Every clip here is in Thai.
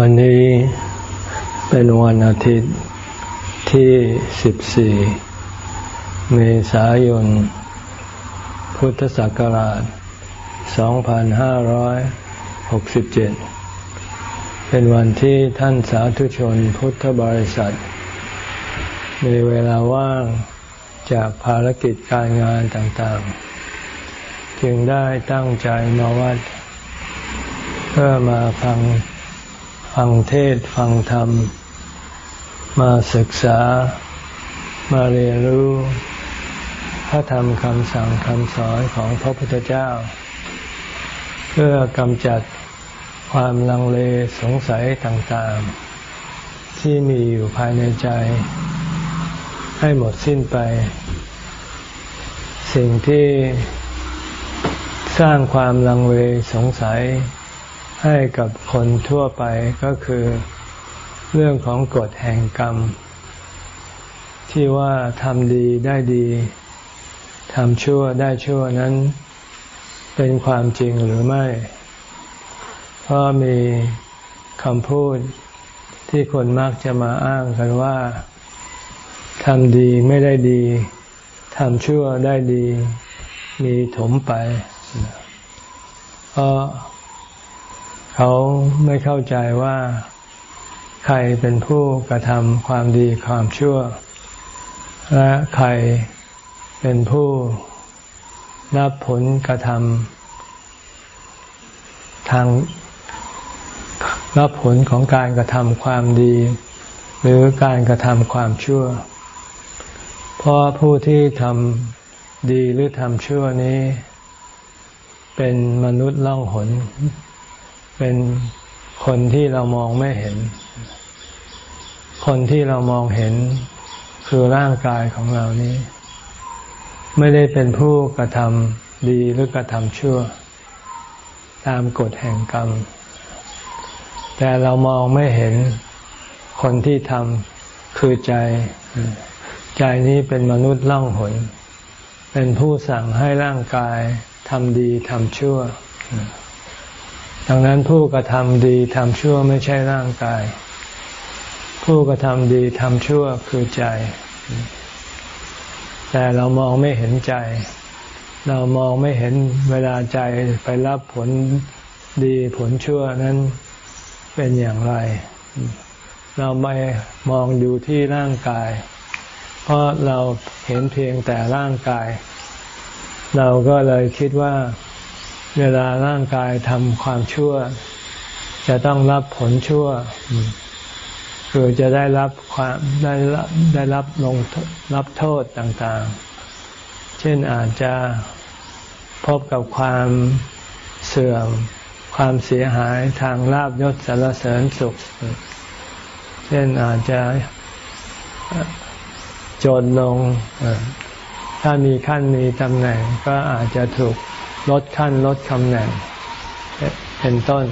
วันนี้เป็นวันอาทิตย์ที่ 14 เมษายน พุทธศักราช 2567 เป็นวันที่ท่านสาธุชนพุทธบริษัท มีเวลาว่างจากภารกิจการงานต่างๆ จึงได้ตั้งใจมาวัด เพื่อมาฟัง ฟังเทศฟังธรรม มาศึกษา มาเรียนรู้ พระธรรมคำสั่งคำสอนของพระพุทธเจ้า เพื่อกำจัดความลังเลสงสัยต่างๆ ที่มีอยู่ภายในใจ ให้หมดสิ้นไป สิ่งที่สร้างความลังเลสงสัย ให้กับคนทั่วไปก็คือเรื่องของกฎแห่งกรรม ที่ว่าทำดีได้ดีทำชั่วได้ชั่วนั้น เป็นความจริงหรือไม่ เพราะมีคำพูดที่คนมักจะมาอ้างกันว่าทำดีไม่ได้ดีทำชั่วได้ดี มีถมไป เพราะ เขาไม่เข้าใจว่าใครเป็นผู้กระทำความดีความชั่ว และใครเป็นผู้รับผลกระทำทางรับผลของการกระทำความดี หรือการกระทำความชั่ว เพราะผู้ที่ทำดีหรือทำชั่วนี้ เป็นมนุษย์ล่องหน เป็นคนที่เรามองไม่เห็น คนที่เรามองเห็นคือร่างกายของเรานี้ ไม่ได้เป็นผู้กระทำดีหรือกระทำชั่ว ตามกฎแห่งกรรม แต่เรามองไม่เห็นคนที่ทำคือใจ ใจนี้เป็นมนุษย์ล่องหน เป็นผู้สั่งให้ร่างกายทำดีทำชั่ว ดังนั้นผู้กระทำดีทำชั่วไม่ใช่ร่างกาย ผู้กระทำดีทำชั่วคือใจ แต่เรามองไม่เห็นใจ เรามองไม่เห็นเวลาใจไปรับผลดีผลชั่วนั้นเป็นอย่างไร เราไม่มองดูที่ร่างกาย เพราะเราเห็นเพียงแต่ร่างกาย เราก็เลยคิดว่า เวลาร่างกายทำความชั่ว จะต้องรับผลชั่ว คือจะได้รับความได้รับได้รับลงรับโทษต่างๆ เช่นอาจจะพบกับความเสื่อม ความเสียหายทางลาบยศสารเสริญสุข เช่นอาจจะจนลง ถ้ามีขั้นมีตำแหน่งก็อาจจะถูก ลดขั้นลดตำแหน่งเป็นต้น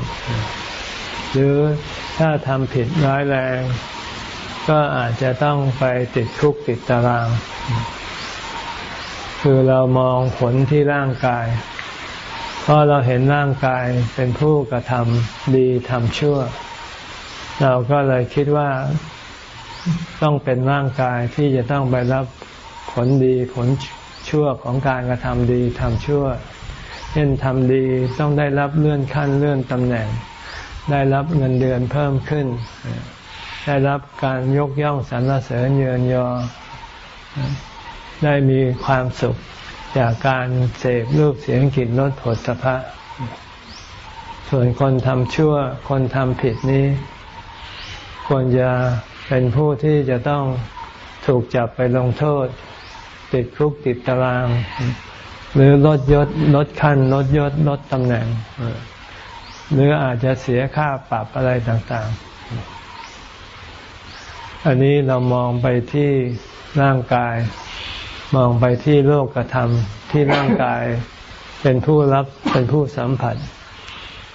หรือถ้าทำผิดร้ายแรง ก็อาจจะต้องไปติดคุกติดตาราง คือเรามองผลที่ร่างกาย เพราะเราเห็นร่างกายเป็นผู้กระทำดีทำชั่ว เราก็เลยคิดว่าต้องเป็นร่างกายที่จะต้องไปรับผลดีผลชั่วของการกระทำดีทำชั่ว เช่นทำดีต้องได้รับเลื่อนขั้นเลื่อนตำแหน่ง ได้รับเงินเดือนเพิ่มขึ้น ได้รับการยกย่องสรรเสริญเยินยอ ได้มีความสุขจากการเสพรูปเสียงกลิ่นรสผลสะพะส่วนคนทำชั่ว คนทำผิดนี้ ควรจะเป็นผู้ที่จะต้องถูกจับไปลงโทษ ติดคุกติดตาราง หรือลดยศลดขั้นลดยศลดตำแหน่ง หรืออาจจะเสียค่าปรับอะไรต่างๆ อันนี้เรามองไปที่ร่างกาย มองไปที่โลกธรรมที่ร่างกายเป็นผู้รับเป็นผู้สัมผัส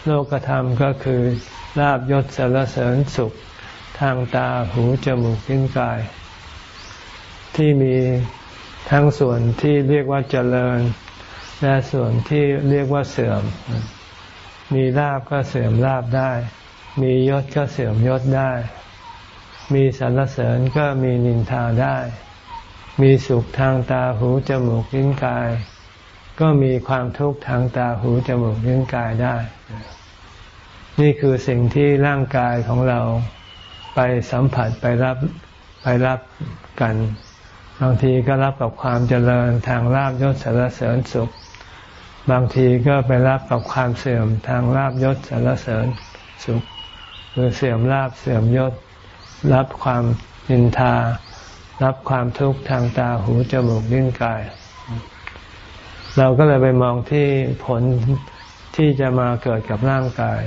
โลกธรรมก็คือลาบยศสารเสริญสุข ทางตาหูจมูกลิ้นกาย ที่มีทั้งส่วนที่เรียกว่าเจริญ และส่วนที่เรียกว่าเสื่อม มีลาบก็เสื่อมลาบได้ มียศก็เสื่อมยศได้ มีสรรเสริญก็มีนินทาได้ มีสุขทางตาหูจมูกลิ้นกาย ก็มีความทุกข์ทางตาหูจมูกลิ้นกายได้ นี่คือสิ่งที่ร่างกายของเราไปสัมผัสไปรับไปรับกันบางทีก็รับกับความเจริญทางลาบยศสารเสริญสุข บางทีก็ไปรับกับความเสื่อมทางลาบยศสารเสริญสุขคือเสื่อมลาบเสื่อมยศ รับความนินทา รับความทุกข์ทางตาหูจมูกลิ้นกาย เราก็เลยไปมองที่ผลที่จะมาเกิดกับร่างกาย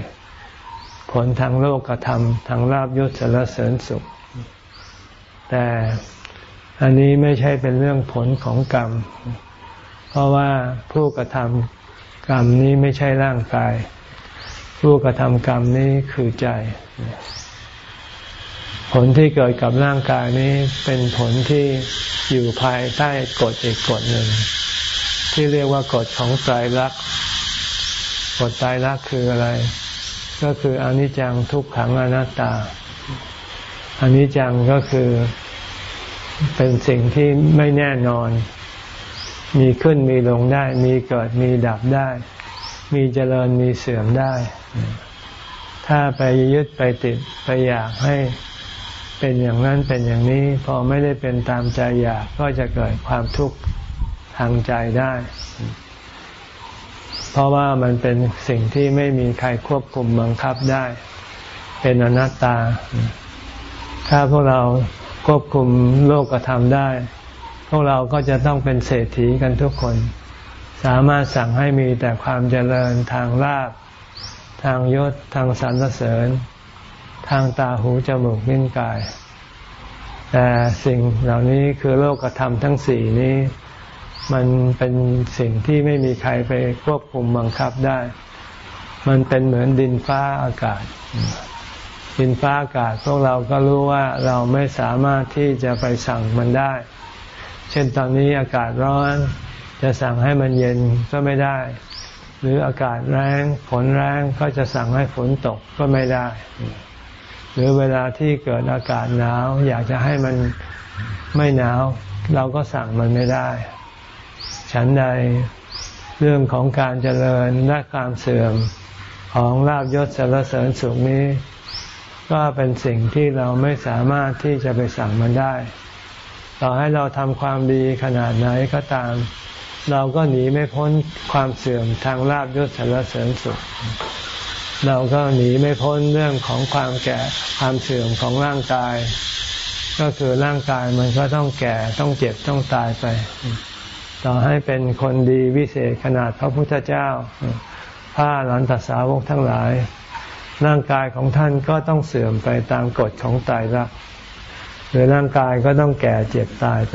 ผลทางโลกธรรมทางลาบยศสารเสริญสุข แต่อันนี้ไม่ใช่เป็นเรื่องผลของกรรม เพราะว่าผู้กระทำกรรมนี้ไม่ใช่ร่างกาย ผู้กระทำกรรมนี้คือใจ ผลที่เกิดกับร่างกายนี้เป็นผลที่อยู่ภายใต้กฎอีกกฎหนึ่ง ที่เรียกว่ากฎของไตรลักษณ์กฎไตรลักษณ์คืออะไร ก็คืออนิจจังทุกขังอนัตตาอนิจจังก็คือเป็นสิ่งที่ไม่แน่นอน มีขึ้นมีลงได้ มีเกิดมีดับได้ มีเจริญมีเสื่อมได้ ถ้าไปยึดไปติดไปอยากให้เป็นอย่างนั้นเป็นอย่างนี้พอไม่ได้เป็นตามใจอยากก็จะเกิดความทุกข์ทางใจได้ เพราะว่ามันเป็นสิ่งที่ไม่มีใครควบคุมบังคับได้ เป็นอนัตตา ถ้าพวกเราควบคุมโลกธรรมได้ พวกเราก็จะต้องเป็นเศรษฐีกันทุกคน สามารถสั่งให้มีแต่ความเจริญทางลาบทางยศทางสรรเสริญ ทางตาหูจมูกลิ้นกาย แต่สิ่งเหล่านี้คือโลกธรรมทั้งสี่นี้ มันเป็นสิ่งที่ไม่มีใครไปควบคุมบังคับได้ มันเป็นเหมือนดินฟ้าอากาศ ดินฟ้าอากาศพวกเราก็รู้ว่าเราไม่สามารถที่จะไปสั่งมันได้ เช่นตอนนี้อากาศร้อน จะสั่งให้มันเย็นก็ไม่ได้ หรืออากาศแรงฝนแรงก็จะสั่งให้ฝนตกก็ไม่ได้ หรือเวลาที่เกิดอากาศหนาว อยากจะให้มันไม่หนาว เราก็สั่งมันไม่ได้ ฉันใดเรื่องของการเจริญและความเสื่อมของลาบยศสารเสริญสุขนี้ ก็เป็นสิ่งที่เราไม่สามารถที่จะไปสั่งมันได้ ต่อให้เราทำความดีขนาดไหนก็ตาม เราก็หนีไม่พ้นความเสื่อมทางลาบยศสารเสริญสุข เราก็หนีไม่พ้นเรื่องของความแก่ความเสื่อมของร่างกาย ก็คือร่างกายมันก็ต้องแก่ต้องเจ็บต้องตายไป ต่อให้เป็นคนดีวิเศษขนาดพระพุทธเจ้าพระหลันตสาวกทั้งหลาย ร่างกายของท่านก็ต้องเสื่อมไปตามกฎของตายรัก หรือร่างกายก็ต้องแก่เจ็บตายไป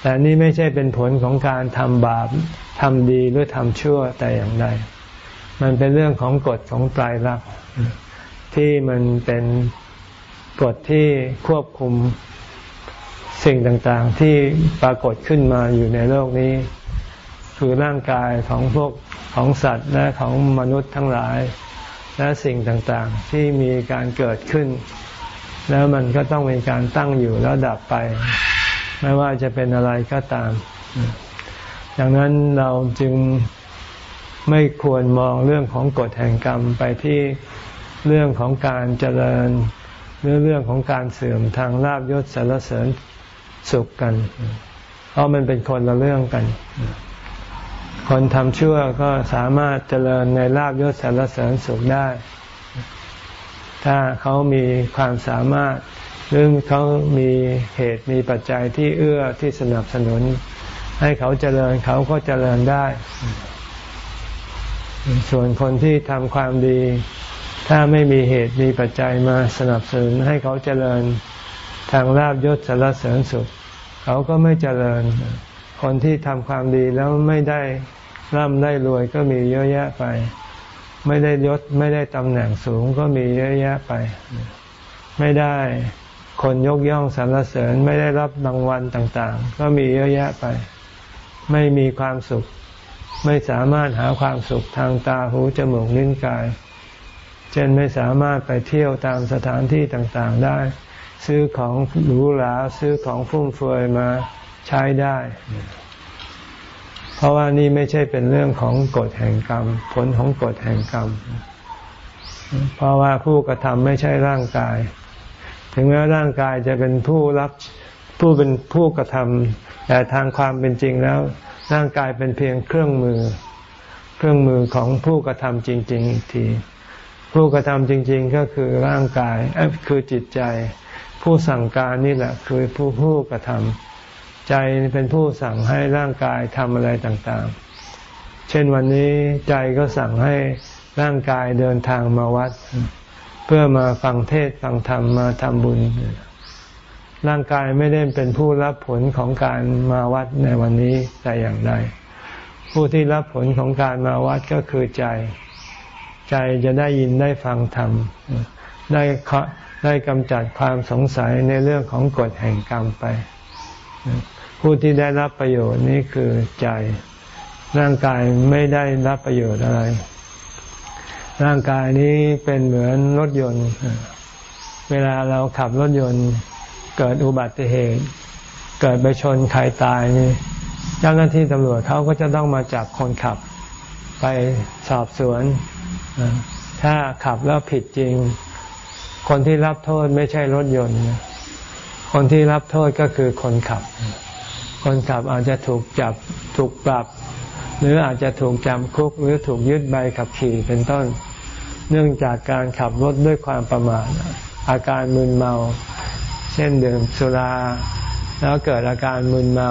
แต่นี่ไม่ใช่เป็นผลของการทำบาปทำดีหรือทำชั่วแต่อย่างใด มันเป็นเรื่องของกฎของไตรลักษณ์ที่มันเป็นกฎที่ควบคุมสิ่งต่างๆ ที่ปรากฏขึ้นมาอยู่ในโลกนี้ คือร่างกายของพวกของสัตว์และของมนุษย์ทั้งหลาย และสิ่งต่างๆ ที่มีการเกิดขึ้น แล้วมันก็ต้องมีการตั้งอยู่แล้วดับไป ไม่ว่าจะเป็นอะไรก็ตาม ดังนั้นเราจึงไม่ควรมองเรื่องของกฎแห่งกรรมไปที่เรื่องของการเจริญ หรือเรื่องของการเสื่อมทางลาบยศสารเสริญสุขกัน เพราะมันเป็นคนละเรื่องกัน คนทำชั่วก็สามารถเจริญในลาบยศสารเสริญสุขได้ ถ้าเขามีความสามารถหรือเขามีเหตุมีปัจจัยที่เอื้อที่สนับสนุน ให้เขาเจริญเขาก็เจริญได้ ส่วนคนที่ทำความดี ถ้าไม่มีเหตุมีปัจจัยมาสนับสนุน ให้เขาเจริญทางลาบยศสารเสริญสุข เขาก็ไม่เจริญ คนที่ทำความดีแล้วไม่ได้ร่ำได้รวยก็มีเยอะแยะไป ไม่ได้ยศไม่ได้ตำแหน่งสูงก็มีเยอะแยะไป ไม่ได้คนยกย่องสรรเสริญไม่ได้รับรางวัลต่างๆ ก็มีเยอะแยะไป ไม่มีความสุข ไม่สามารถหาความสุขทางตาหูจมูกลิ้นกาย เช่นไม่สามารถไปเที่ยวตามสถานที่ต่างๆได้ ซื้อของหรูหราซื้อของฟุ่มเฟือยมาใช้ได้ ราะว่านี่ไม่ใช่เป็นเรื่องของกฎแห่งกรรม ผลของกฎแห่งกรรม เพราะว่าผู้กระทำไม่ใช่ร่างกาย ถึงแม้ร่างกายจะเป็นผู้รับผู้เป็นผู้กระทำแต่ทางความเป็นจริงแล้ว ร่างกายเป็นเพียงเครื่องมือ เครื่องมือของผู้กระทำจริง ๆ อีกที ผู้กระทำจริง ๆ ก็คือร่างกายคือจิตใจ ผู้สั่งการนี่แหละคือผู้ผู้กระทำ ใจเป็นผู้สั่งให้ร่างกายทำอะไรต่างๆ เช่นวันนี้ใจก็สั่งให้ร่างกายเดินทางมาวัด เพื่อมาฟังเทศฟังธรรมมาทำบุญ ร่างกายไม่ได้เป็นผู้รับผลของการมาวัดในวันนี้แต่อย่างใดผู้ที่รับผลของการมาวัดก็คือใจ ใจจะได้ยินได้ฟังธรรมได้ได้กำจัดความสงสัยในเรื่องของกฎแห่งกรรมไป ผู้ที่ได้รับประโยชน์นี้คือใจ ร่างกายไม่ได้รับประโยชน์อะไร ร่างกายนี้เป็นเหมือนรถยนต์ เวลาเราขับรถยนต์เกิดอุบัติเหตุ เกิดไปชนใครตายนี่เจ้าหน้าที่ตำรวจเขาก็จะต้องมาจับคนขับ ไปสอบสวน ถ้าขับแล้วผิดจริง คนที่รับโทษไม่ใช่รถยนต์ คนที่รับโทษก็คือคนขับ คนขับอาจจะถูกจับถูกปรับ หรืออาจจะถูกจำคุกหรือถูกยึดใบขับขี่เป็นต้น เนื่องจากการขับรถด้วยความประมาทอาการมึนเมา เช่นดื่มสุรา แล้วเกิดอาการมึนเมา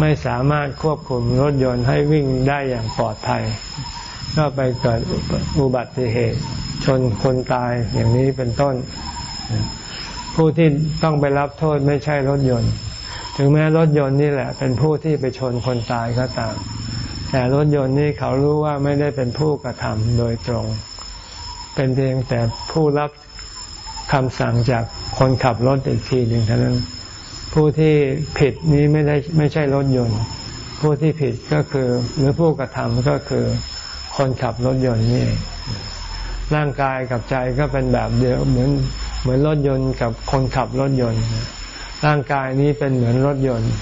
ไม่สามารถควบคุมรถยนต์ให้วิ่งได้อย่างปลอดภัย ก็ไปเกิดอุบัติเหตุ ชนคนตายอย่างนี้เป็นต้น ผู้ที่ต้องไปรับโทษไม่ใช่รถยนต์ ถึงแม้รถยนต์นี่แหละ เป็นผู้ที่ไปชนคนตายก็ตาม แต่รถยนต์นี่เขารู้ว่าไม่ได้เป็นผู้กระทำโดยตรง เป็นเพียงแต่ผู้รับคำสั่งจากคนขับรถอีกทีหนึ่งเท่านั้น ผู้ที่ผิดนี้ไม่ได้ไม่ใช่รถยนต์ ผู้ที่ผิดก็คือ หรือผู้กระทำก็คือคนขับรถยนต์นี่ร่างกายกับใจก็เป็นแบบเดียวเหมือนเหมือนรถยนต์กับคนขับรถยนต์ ร่างกายนี้เป็นเหมือนรถยนต์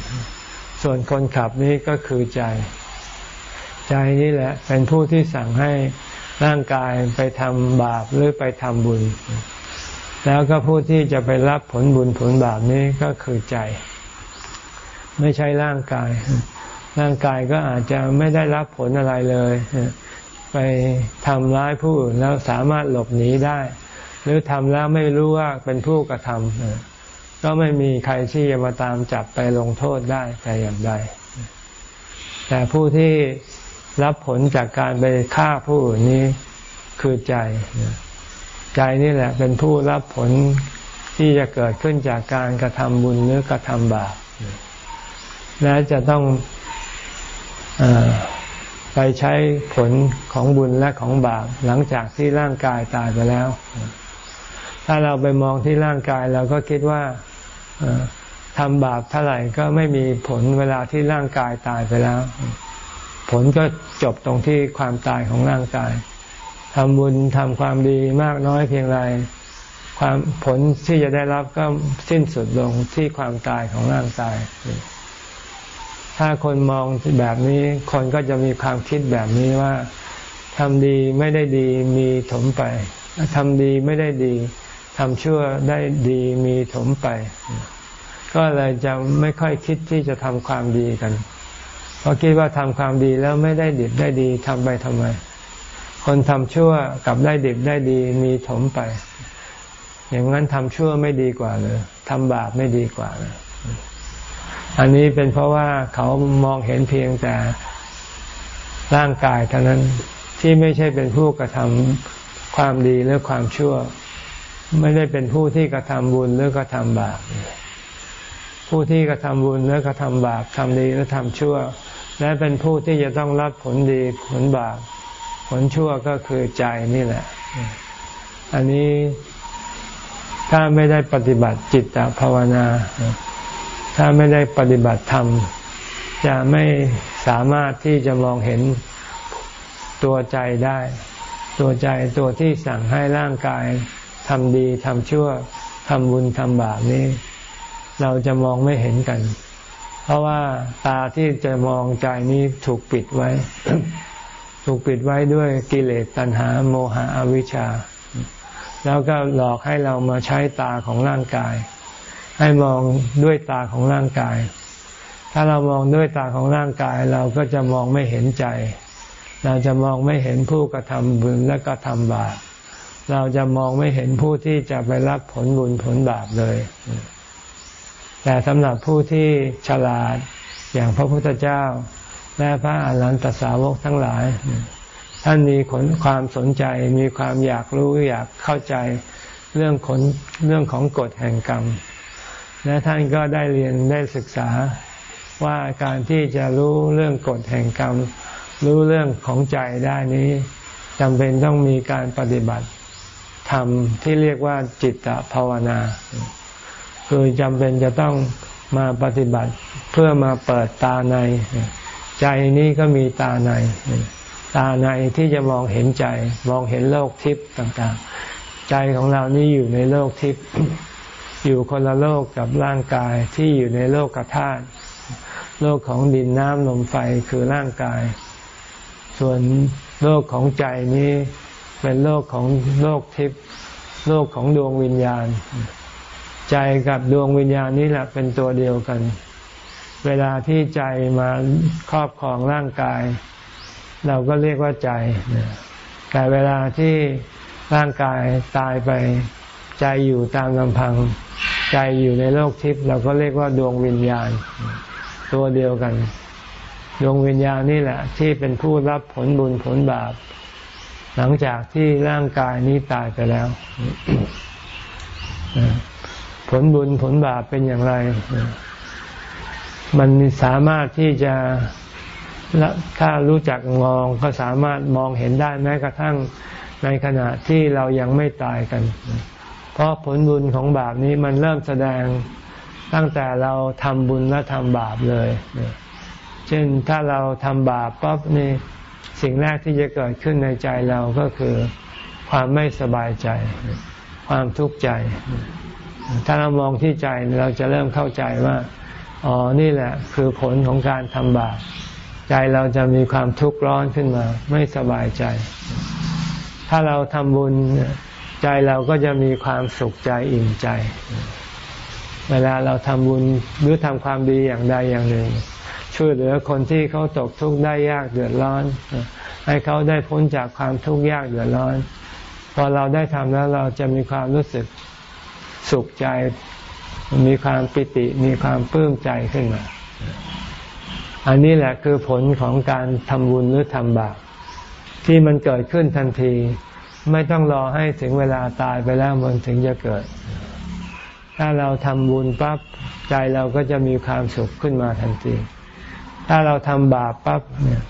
ส่วนคนขับนี้ก็คือใจ ใจนี่แหละเป็นผู้ที่สั่งให้ร่างกายไปทำบาปหรือไปทำบุญ แล้วก็ผู้ที่จะไปรับผลบุญผลบาปนี้ก็คือใจ ไม่ใช่ร่างกาย ร่างกายก็อาจจะไม่ได้รับผลอะไรเลยไปทำร้ายผู้อื่นแล้วสามารถหลบหนีได้ หรือทำแล้วไม่รู้ว่าเป็นผู้กระทำ ก็ไม่มีใครที่จะมาตามจับไปลงโทษได้แต่อย่างใด แต่ผู้ที่รับผลจากการไปฆ่าผู้อื่นนี้คือใจ ใจนี่แหละเป็นผู้รับผลที่จะเกิดขึ้นจากการกระทำบุญหรือกระทำบาป และจะต้องอไปใช้ผลของบุญและของบาป หลังจากที่ร่างกายตายไปแล้ว ถ้าเราไปมองที่ร่างกายเราก็คิดว่า ทำบาปเท่าไหร่ก็ไม่มีผลเวลาที่ร่างกายตายไปแล้ว ผลก็จบตรงที่ความตายของร่างกายทำบุญทำความดีมากน้อยเพียงไรความผลที่จะได้รับก็สิ้นสุดลงที่ความตายของร่างกาย ถ้าคนมองแบบนี้คนก็จะมีความคิดแบบนี้ว่าทำดีไม่ได้ดีมีถมไปทำดีไม่ได้ดี ทำชั่วได้ดีมีถมไป ก็เลยจะไม่ค่อยคิดที่จะทำความดีกันเพราะคิดว่าทำความดีแล้วไม่ได้ดีได้ดีทำไปทำไม คนทำชั่วกับได้ดิบได้ดีมีถมไป อย่างนั้นทำชั่วไม่ดีกว่าเลยทำบาปไม่ดีกว่าเลยอันนี้เป็นเพราะว่าเขามองเห็นเพียงแต่ร่างกายเท่านั้นที่ไม่ใช่เป็นผู้กระทำความดีหรือความชั่ว ไม่ได้เป็นผู้ที่กระทำบุญหรือกระทำบาป ผู้ที่กระทำบุญหรือกระทำบาปทำดีหรือทำชั่ว และเป็นผู้ที่จะต้องรับผลดีผลบาป ผลชั่วก็คือใจนี่แหละ อันนี้ถ้าไม่ได้ปฏิบัติจิตตภาวนา ถ้าไม่ได้ปฏิบัติธรรม จะไม่สามารถที่จะมองเห็นตัวใจได้ ตัวใจตัวที่สั่งให้ร่างกาย ทำดีทำชั่วทำบุญทำบาปนี้ เราจะมองไม่เห็นกัน เพราะว่าตาที่จะมองใจนี้ถูกปิดไว้ ถูกปิดไว้ด้วยกิเลสตัณหา โมหะอวิชชา แล้วก็หลอกให้เรามาใช้ตาของร่างกาย ให้มองด้วยตาของร่างกาย ถ้าเรามองด้วยตาของร่างกาย เราก็จะมองไม่เห็นใจ เราจะมองไม่เห็นผู้กระทำบุญและกระทำบาป เราจะมองไม่เห็นผู้ที่จะไปรับผลบุญผลบาปเลย แต่สำหรับผู้ที่ฉลาดอย่างพระพุทธเจ้า และพระอรหันตสาวกทั้งหลาย ท่านมีขนความสนใจมีความอยากรู้อยากเข้าใจเรื่องขนเรื่องของกฎแห่งกรรม และท่านก็ได้เรียนได้ศึกษาว่าการที่จะรู้เรื่องกฎแห่งกรรม รู้เรื่องของใจได้นี้จำเป็นต้องมีการปฏิบัติ ธรรมที่เรียกว่าจิตภาวนา คือจำเป็นจะต้องมาปฏิบัติเพื่อมาเปิดตาใน ใจนี้ก็มีตาใน ตาในที่จะมองเห็นใจ มองเห็นโลกทิพย์ต่างๆ ใจของเรานี่อยู่ในโลกทิพย์อยู่คนละโลกกับร่างกายที่อยู่ในโลกกธาตุโลกของดินน้ำลมไฟคือร่างกาย ส่วนโลกของใจนี้ เป็นโลกของโลกทิพย์โลกของดวงวิญญาณ ใจกับดวงวิญญาณนี้แหละเป็นตัวเดียวกัน เวลาที่ใจมาครอบครองร่างกาย เราก็เรียกว่าใจ แต่เวลาที่ร่างกายตายไปใจอยู่ตามลำพัง ใจอยู่ในโลกทิพย์เราก็เรียกว่าดวงวิญญาณ ตัวเดียวกัน ดวงวิญญาณนี่แหละ ที่เป็นผู้รับผลบุญผลบาป หลังจากที่ร่างกายนี้ตายไปแล้ว ผลบุญผลบาปเป็นอย่างไร มันสามารถที่จะถ้ารู้จักมองก็สามารถมองเห็นได้แม้กระทั่งในขณะที่เรายังไม่ตายกัน เพราะผลบุญของบาปนี้มันเริ่มแสดงตั้งแต่เราทำบุญและทำบาปเลย เช่นถ้าเราทำบาปปั๊บนี่ สิ่งแรกที่จะเกิดขึ้นในใจเราก็คือความไม่สบายใจ ความทุกข์ใจ ถ้าเรามองที่ใจเราจะเริ่มเข้าใจว่าอ๋อนี่แหละคือผลของการทำบาปใจเราจะมีความทุกข์ร้อนขึ้นมา ไม่สบายใจ ถ้าเราทำบุญใจเราก็จะมีความสุขใจอิ่มใจ เวลาเราทำบุญหรือทำความดีอย่างใดอย่างหนึ่ง ช่วยเหลือคนที่เขาตกทุกข์ได้ยากเดือดร้อน ให้เขาได้พ้นจากความทุกข์ยากเดือดร้อน พอเราได้ทำแล้วเราจะมีความรู้สึกสุขใจ มีความปิติ มีความปลื้มใจขึ้นมา อันนี้แหละคือผลของการทำบุญหรือทำบาปที่มันเกิดขึ้นทันที ไม่ต้องรอให้ถึงเวลาตายไปแล้วมันถึงจะเกิด ถ้าเราทำบุญปั๊บใจเราก็จะมีความสุขขึ้นมาทันที ถ้าเราทำบาปปั๊บเนี่ย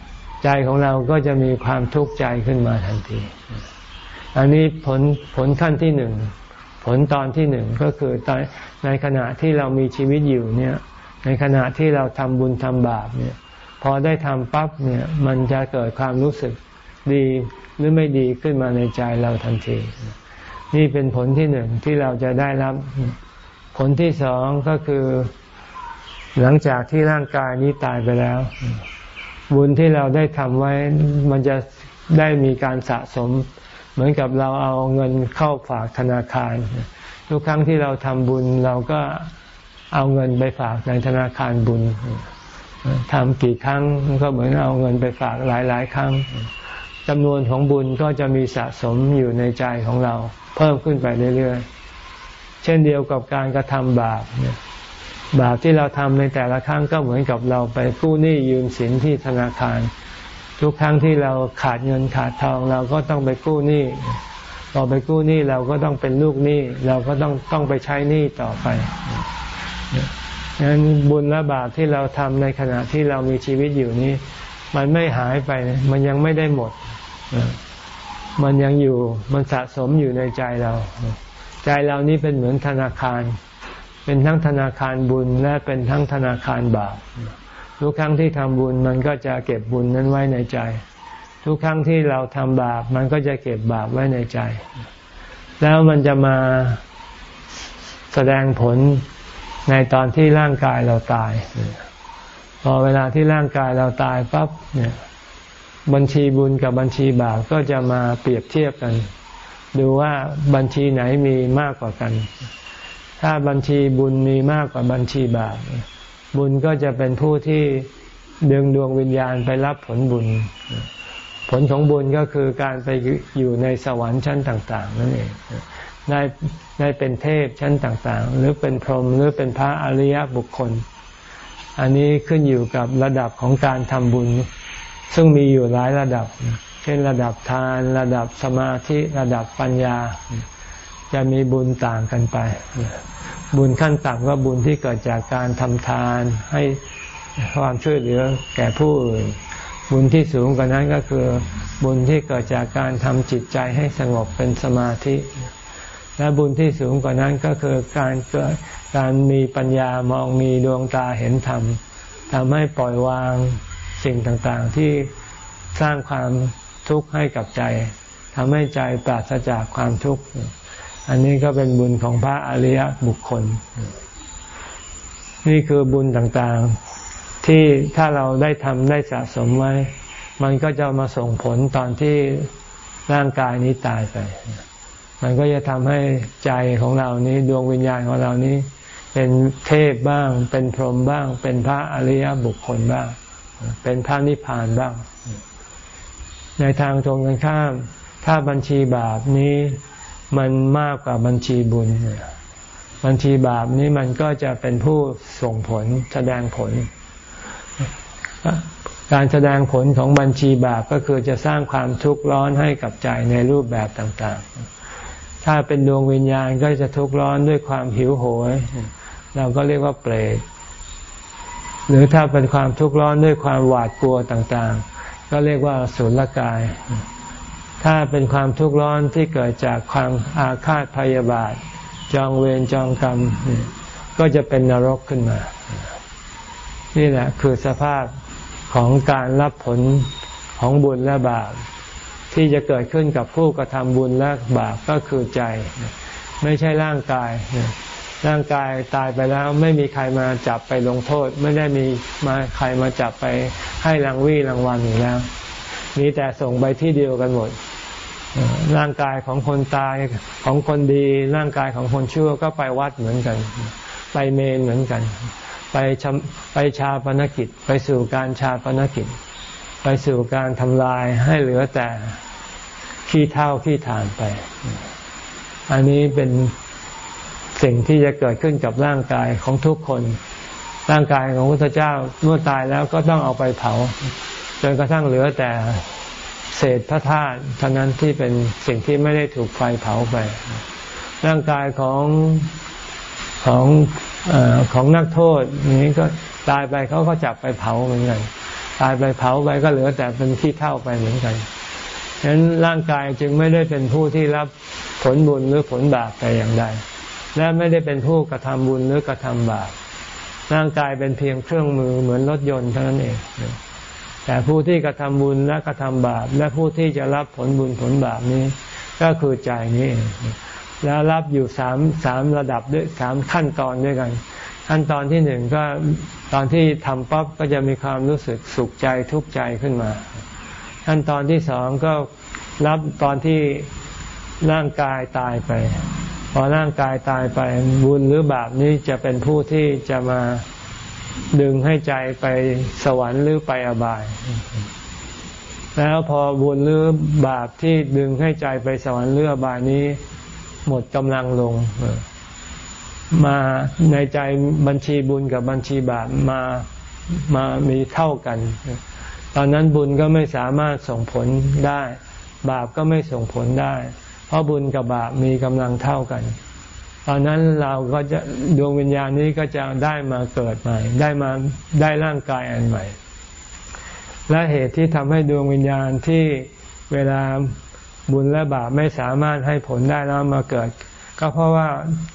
ใจของเราก็จะมีความทุกข์ใจขึ้นมาทันที อันนี้ผลผลขั้นที่หนึ่ง ผลตอนที่หนึ่งก็คือตอนในขณะที่เรามีชีวิตอยู่เนี่ย ในขณะที่เราทำบุญทำบาปเนี่ยพอได้ทำปั๊บเนี่ยมันจะเกิดความรู้สึกดีหรือไม่ดีขึ้นมาในใจเราทันที นี่เป็นผลที่หนึ่งที่เราจะได้รับ ผลที่สองก็คือ หลังจากที่ร่างกายนี้ตายไปแล้ว บุญที่เราได้ทำไว้มันจะได้มีการสะสม เหมือนกับเราเอาเงินเข้าฝากธนาคาร ทุกครั้งที่เราทำบุญเราก็เอาเงินไปฝากในธนาคารบุญทำกี่ครั้งก็เหมือนเอาเงินไปฝากหลาย ๆ ครั้งจำนวนของบุญก็จะมีสะสมอยู่ในใจของเรา เพิ่มขึ้นไปเรื่อย ๆ เช่นเดียวกับการกระทำบาปเนี่ย บาปที่เราทำในแต่ละครั้งก็เหมือนกับเราไปกู้หนี้ยืมสินที่ธนาคาร ทุกครั้งที่เราขาดเงินขาดทองเราก็ต้องไปกู้หนี้พอไปกู้หนี้เราก็ต้องเป็นลูกหนี้เราก็ต้องต้องไปใช้หนี้ต่อไปงั้นบุญและบาปที่เราทำในขณะที่เรามีชีวิตอยู่นี้ มันไม่หายไปมันยังไม่ได้หมด มันยังอยู่มันสะสมอยู่ในใจเรา ใจเรานี้เป็นเหมือนธนาคาร เป็นทั้งธนาคารบุญและเป็นทั้งธนาคารบาปทุกครั้งที่ทำบุญมันก็จะเก็บบุญนั้นไว้ในใจ ทุกครั้งที่เราทำบาปมันก็จะเก็บบาปไว้ในใจ แล้วมันจะมาแสดงผลในตอนที่ร่างกายเราตาย พอเวลาที่ร่างกายเราตายปั๊บเนี่ยบัญชีบุญกับบัญชีบาปก็จะมาเปรียบเทียบกัน ดูว่าบัญชีไหนมีมากกว่ากัน ถ้าบัญชีบุญมีมากกว่าบัญชีบาปบุญก็จะเป็นผู้ที่ดึงดวงวิญญาณไปรับผลบุญ ผลของบุญก็คือการไปอยู่ในสวรรค์ชั้นต่าง ๆ นั่นเองได้ได้เป็นเทพชั้นต่างๆ หรือเป็นพรหมหรือเป็นพระอริยบุคคล อันนี้ขึ้นอยู่กับระดับของการทำบุญ ซึ่งมีอยู่หลายระดับ เช่นระดับทาน ระดับสมาธิ ระดับปัญญา จะมีบุญต่างกันไป บุญขั้นต่ำก็บุญที่เกิดจากการทำทานให้ความช่วยเหลือแก่ผู้อื่นบุญที่สูงกว่านั้นก็คือบุญที่เกิดจากการทำจิตใจให้สงบเป็นสมาธิ และบุญที่สูงกว่านั้นก็คือการเกิดการมีปัญญามองมีดวงตาเห็นธรรมทำให้ปล่อยวางสิ่งต่างๆ ที่สร้างความทุกข์ให้กับใจทำให้ใจปราศจากความทุกข์ อันนี้ก็เป็นบุญของพระอริยบุคคล นี่คือบุญต่างๆ ที่ถ้าเราได้ทำได้สะสมไว้ มันก็จะมาส่งผลตอนที่ร่างกายนี้ตายไป มันก็จะทำให้ใจของเรานี้ดวงวิญญาณของเรานี้ เป็นเทพบ้าง เป็นพรหมบ้าง เป็นพระอริยบุคคลบ้าง เป็นพระนิพพานบ้าง ในทางตรงกันข้าม ถ้าบัญชีบาปนี้ มันมากกว่าบัญชีบุญ บัญชีบาปนี้มันก็จะเป็นผู้ส่งผลแสดงผล การแสดงผลของบัญชีบาปก็คือจะสร้างความทุกข์ร้อนให้กับใจในรูปแบบต่างๆ ถ้าเป็นดวงวิญญาณก็จะทุกข์ร้อนด้วยความหิวโหย เราก็เรียกว่าเปรตหรือถ้าเป็นความทุกข์ร้อนด้วยความหวาดกลัวต่างๆ ก็เรียกว่าสุลกาย ถ้าเป็นความทุกข์ร้อนที่เกิดจากความอาฆาตพยาบาท จองเวรจองกรรม ก็จะเป็นนรกขึ้นมา นี่แหละคือสภาพของการรับผลของบุญและบาป ที่จะเกิดขึ้นกับผู้กระทำบุญและบาปก็คือใจ ไม่ใช่ร่างกาย ร่างกายตายไปแล้วไม่มีใครมาจับไปลงโทษ ไม่ได้มีมาใครมาจับไปให้รางวี่รางวัลอยู่แล้ว มีแต่ส่งไปที่เดียวกันหมด ร่างกายของคนตายของคนดี ร่างกายของคนชั่วก็ไปวัดเหมือนกัน ไปเมนเหมือนกัน ไปไปชาปนกิจ ไปสู่การชาปนกิจ ไปสู่การทำลายให้เหลือแต่ขี้เท่าขี้ฐานไป อันนี้เป็นสิ่งที่จะเกิดขึ้นกับร่างกายของทุกคน ร่างกายของพระเจ้าเมื่อตายแล้วก็ต้องเอาไปเผา จนกระทั่งเหลือแต่เศษพระธาตุเท่านั้นที่เป็นสิ่งที่ไม่ได้ถูกไฟเผาไป ร่างกายของของอของนักโทษนี้ก็ตายไปเขาก็จับไปเผาเหมือนกัน ตายไปเผาไปก็เหลือแต่เป็นขี้เท่าไปเหมือนกันฉะนั้นร่างกายจึงไม่ได้เป็นผู้ที่รับผลบุญหรือผลบาปแต่อย่างใด และไม่ได้เป็นผู้กระทำบุญหรือกระทำบาป ร่างกายเป็นเพียงเครื่องมือเหมือนรถยนต์เท่านั้นเอง แต่ผู้ที่กระทำบุญและกระทำบาป และผู้ที่จะรับผลบุญผลบาปนี้ ก็คือใจนี้เองแล้วรับอยู่สามสามระดับด้วยสามขั้นตอนด้วยกัน ขั้นตอนที่หนึ่งก็ตอนที่ทำปั๊บก็จะมีความรู้สึกสุขใจทุกข์ใจขึ้นมา ขั้นตอนที่สองก็รับตอนที่ร่างกายตายไป พอร่างกายตายไปบุญหรือบาปนี้จะเป็นผู้ที่จะมา ดึงให้ใจไปสวรรค์หรือไปอบาย แล้วพอบุญหรือบาปที่ดึงให้ใจไปสวรรค์หรืออบายนี้ หมดกำลังลง มาในใจบัญชีบุญกับบัญชีบาปมามามีเท่ากัน ตอนนั้นบุญก็ไม่สามารถส่งผลได้ บาปก็ไม่ส่งผลได้ เพราะบุญกับบาปมีกำลังเท่ากัน ตอนนั้นเราก็จะดวงวิญญาณนี้ก็จะได้มาเกิดใหม่ ได้มาได้ร่างกายอันใหม่ และเหตุที่ทำให้ดวงวิญญาณที่เวลาบุญและบาปไม่สามารถให้ผลได้แล้วมาเกิด ก็เพราะว่า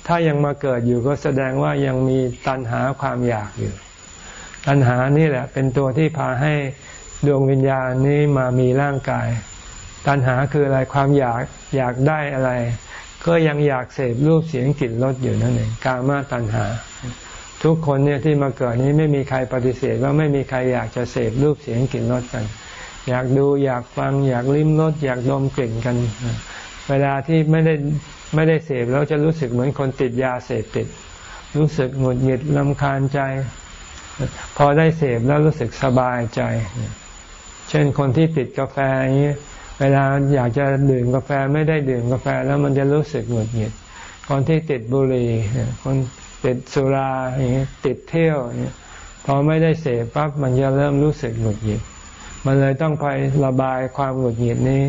ถ้ายังมาเกิดอยู่ก็แสดงว่ายังมีตัณหาความอยากอยู่ ตัณหานี่แหละ เป็นตัวที่พาให้ดวงวิญญาณนี้มามีร่างกาย ตัณหาคืออะไรความอยากอยากได้อะไร ก็ยังอยากเสพรูปเสียงกลิ่นรสอยู่นั่นเองกามาตัณหา ทุกคนเนี่ยที่มาเกิดนี้ไม่มีใครปฏิเสธว่าไม่มีใครอยากจะเสพรูปเสียงกลิ่นรสกัน อยากดูอยากฟังอยากลิ้มรสอยากดมกลิ่นกัน เวลาที่ไม่ได้ไม่ได้เสพแล้วจะรู้สึกเหมือนคนติดยาเสพติด รู้สึกหงุดหงิดลำคาญใจ พอได้เสพแล้วรู้สึกสบายใจ เช่นคนที่ติดกาแฟอย่างนี้ เวลาอยากจะดื่มกาแฟไม่ได้ดื่มกาแฟแล้วมันจะรู้สึกหงุดหงิด คนที่ติดบุหรี่คนติดสุราอย่างนี้ติดเที่ยวอย่างนี้พอไม่ได้เสพปั๊บมันจะเริ่มรู้สึกหงุดหงิด มันเลยต้องไประบายความหงุดหงิดนี้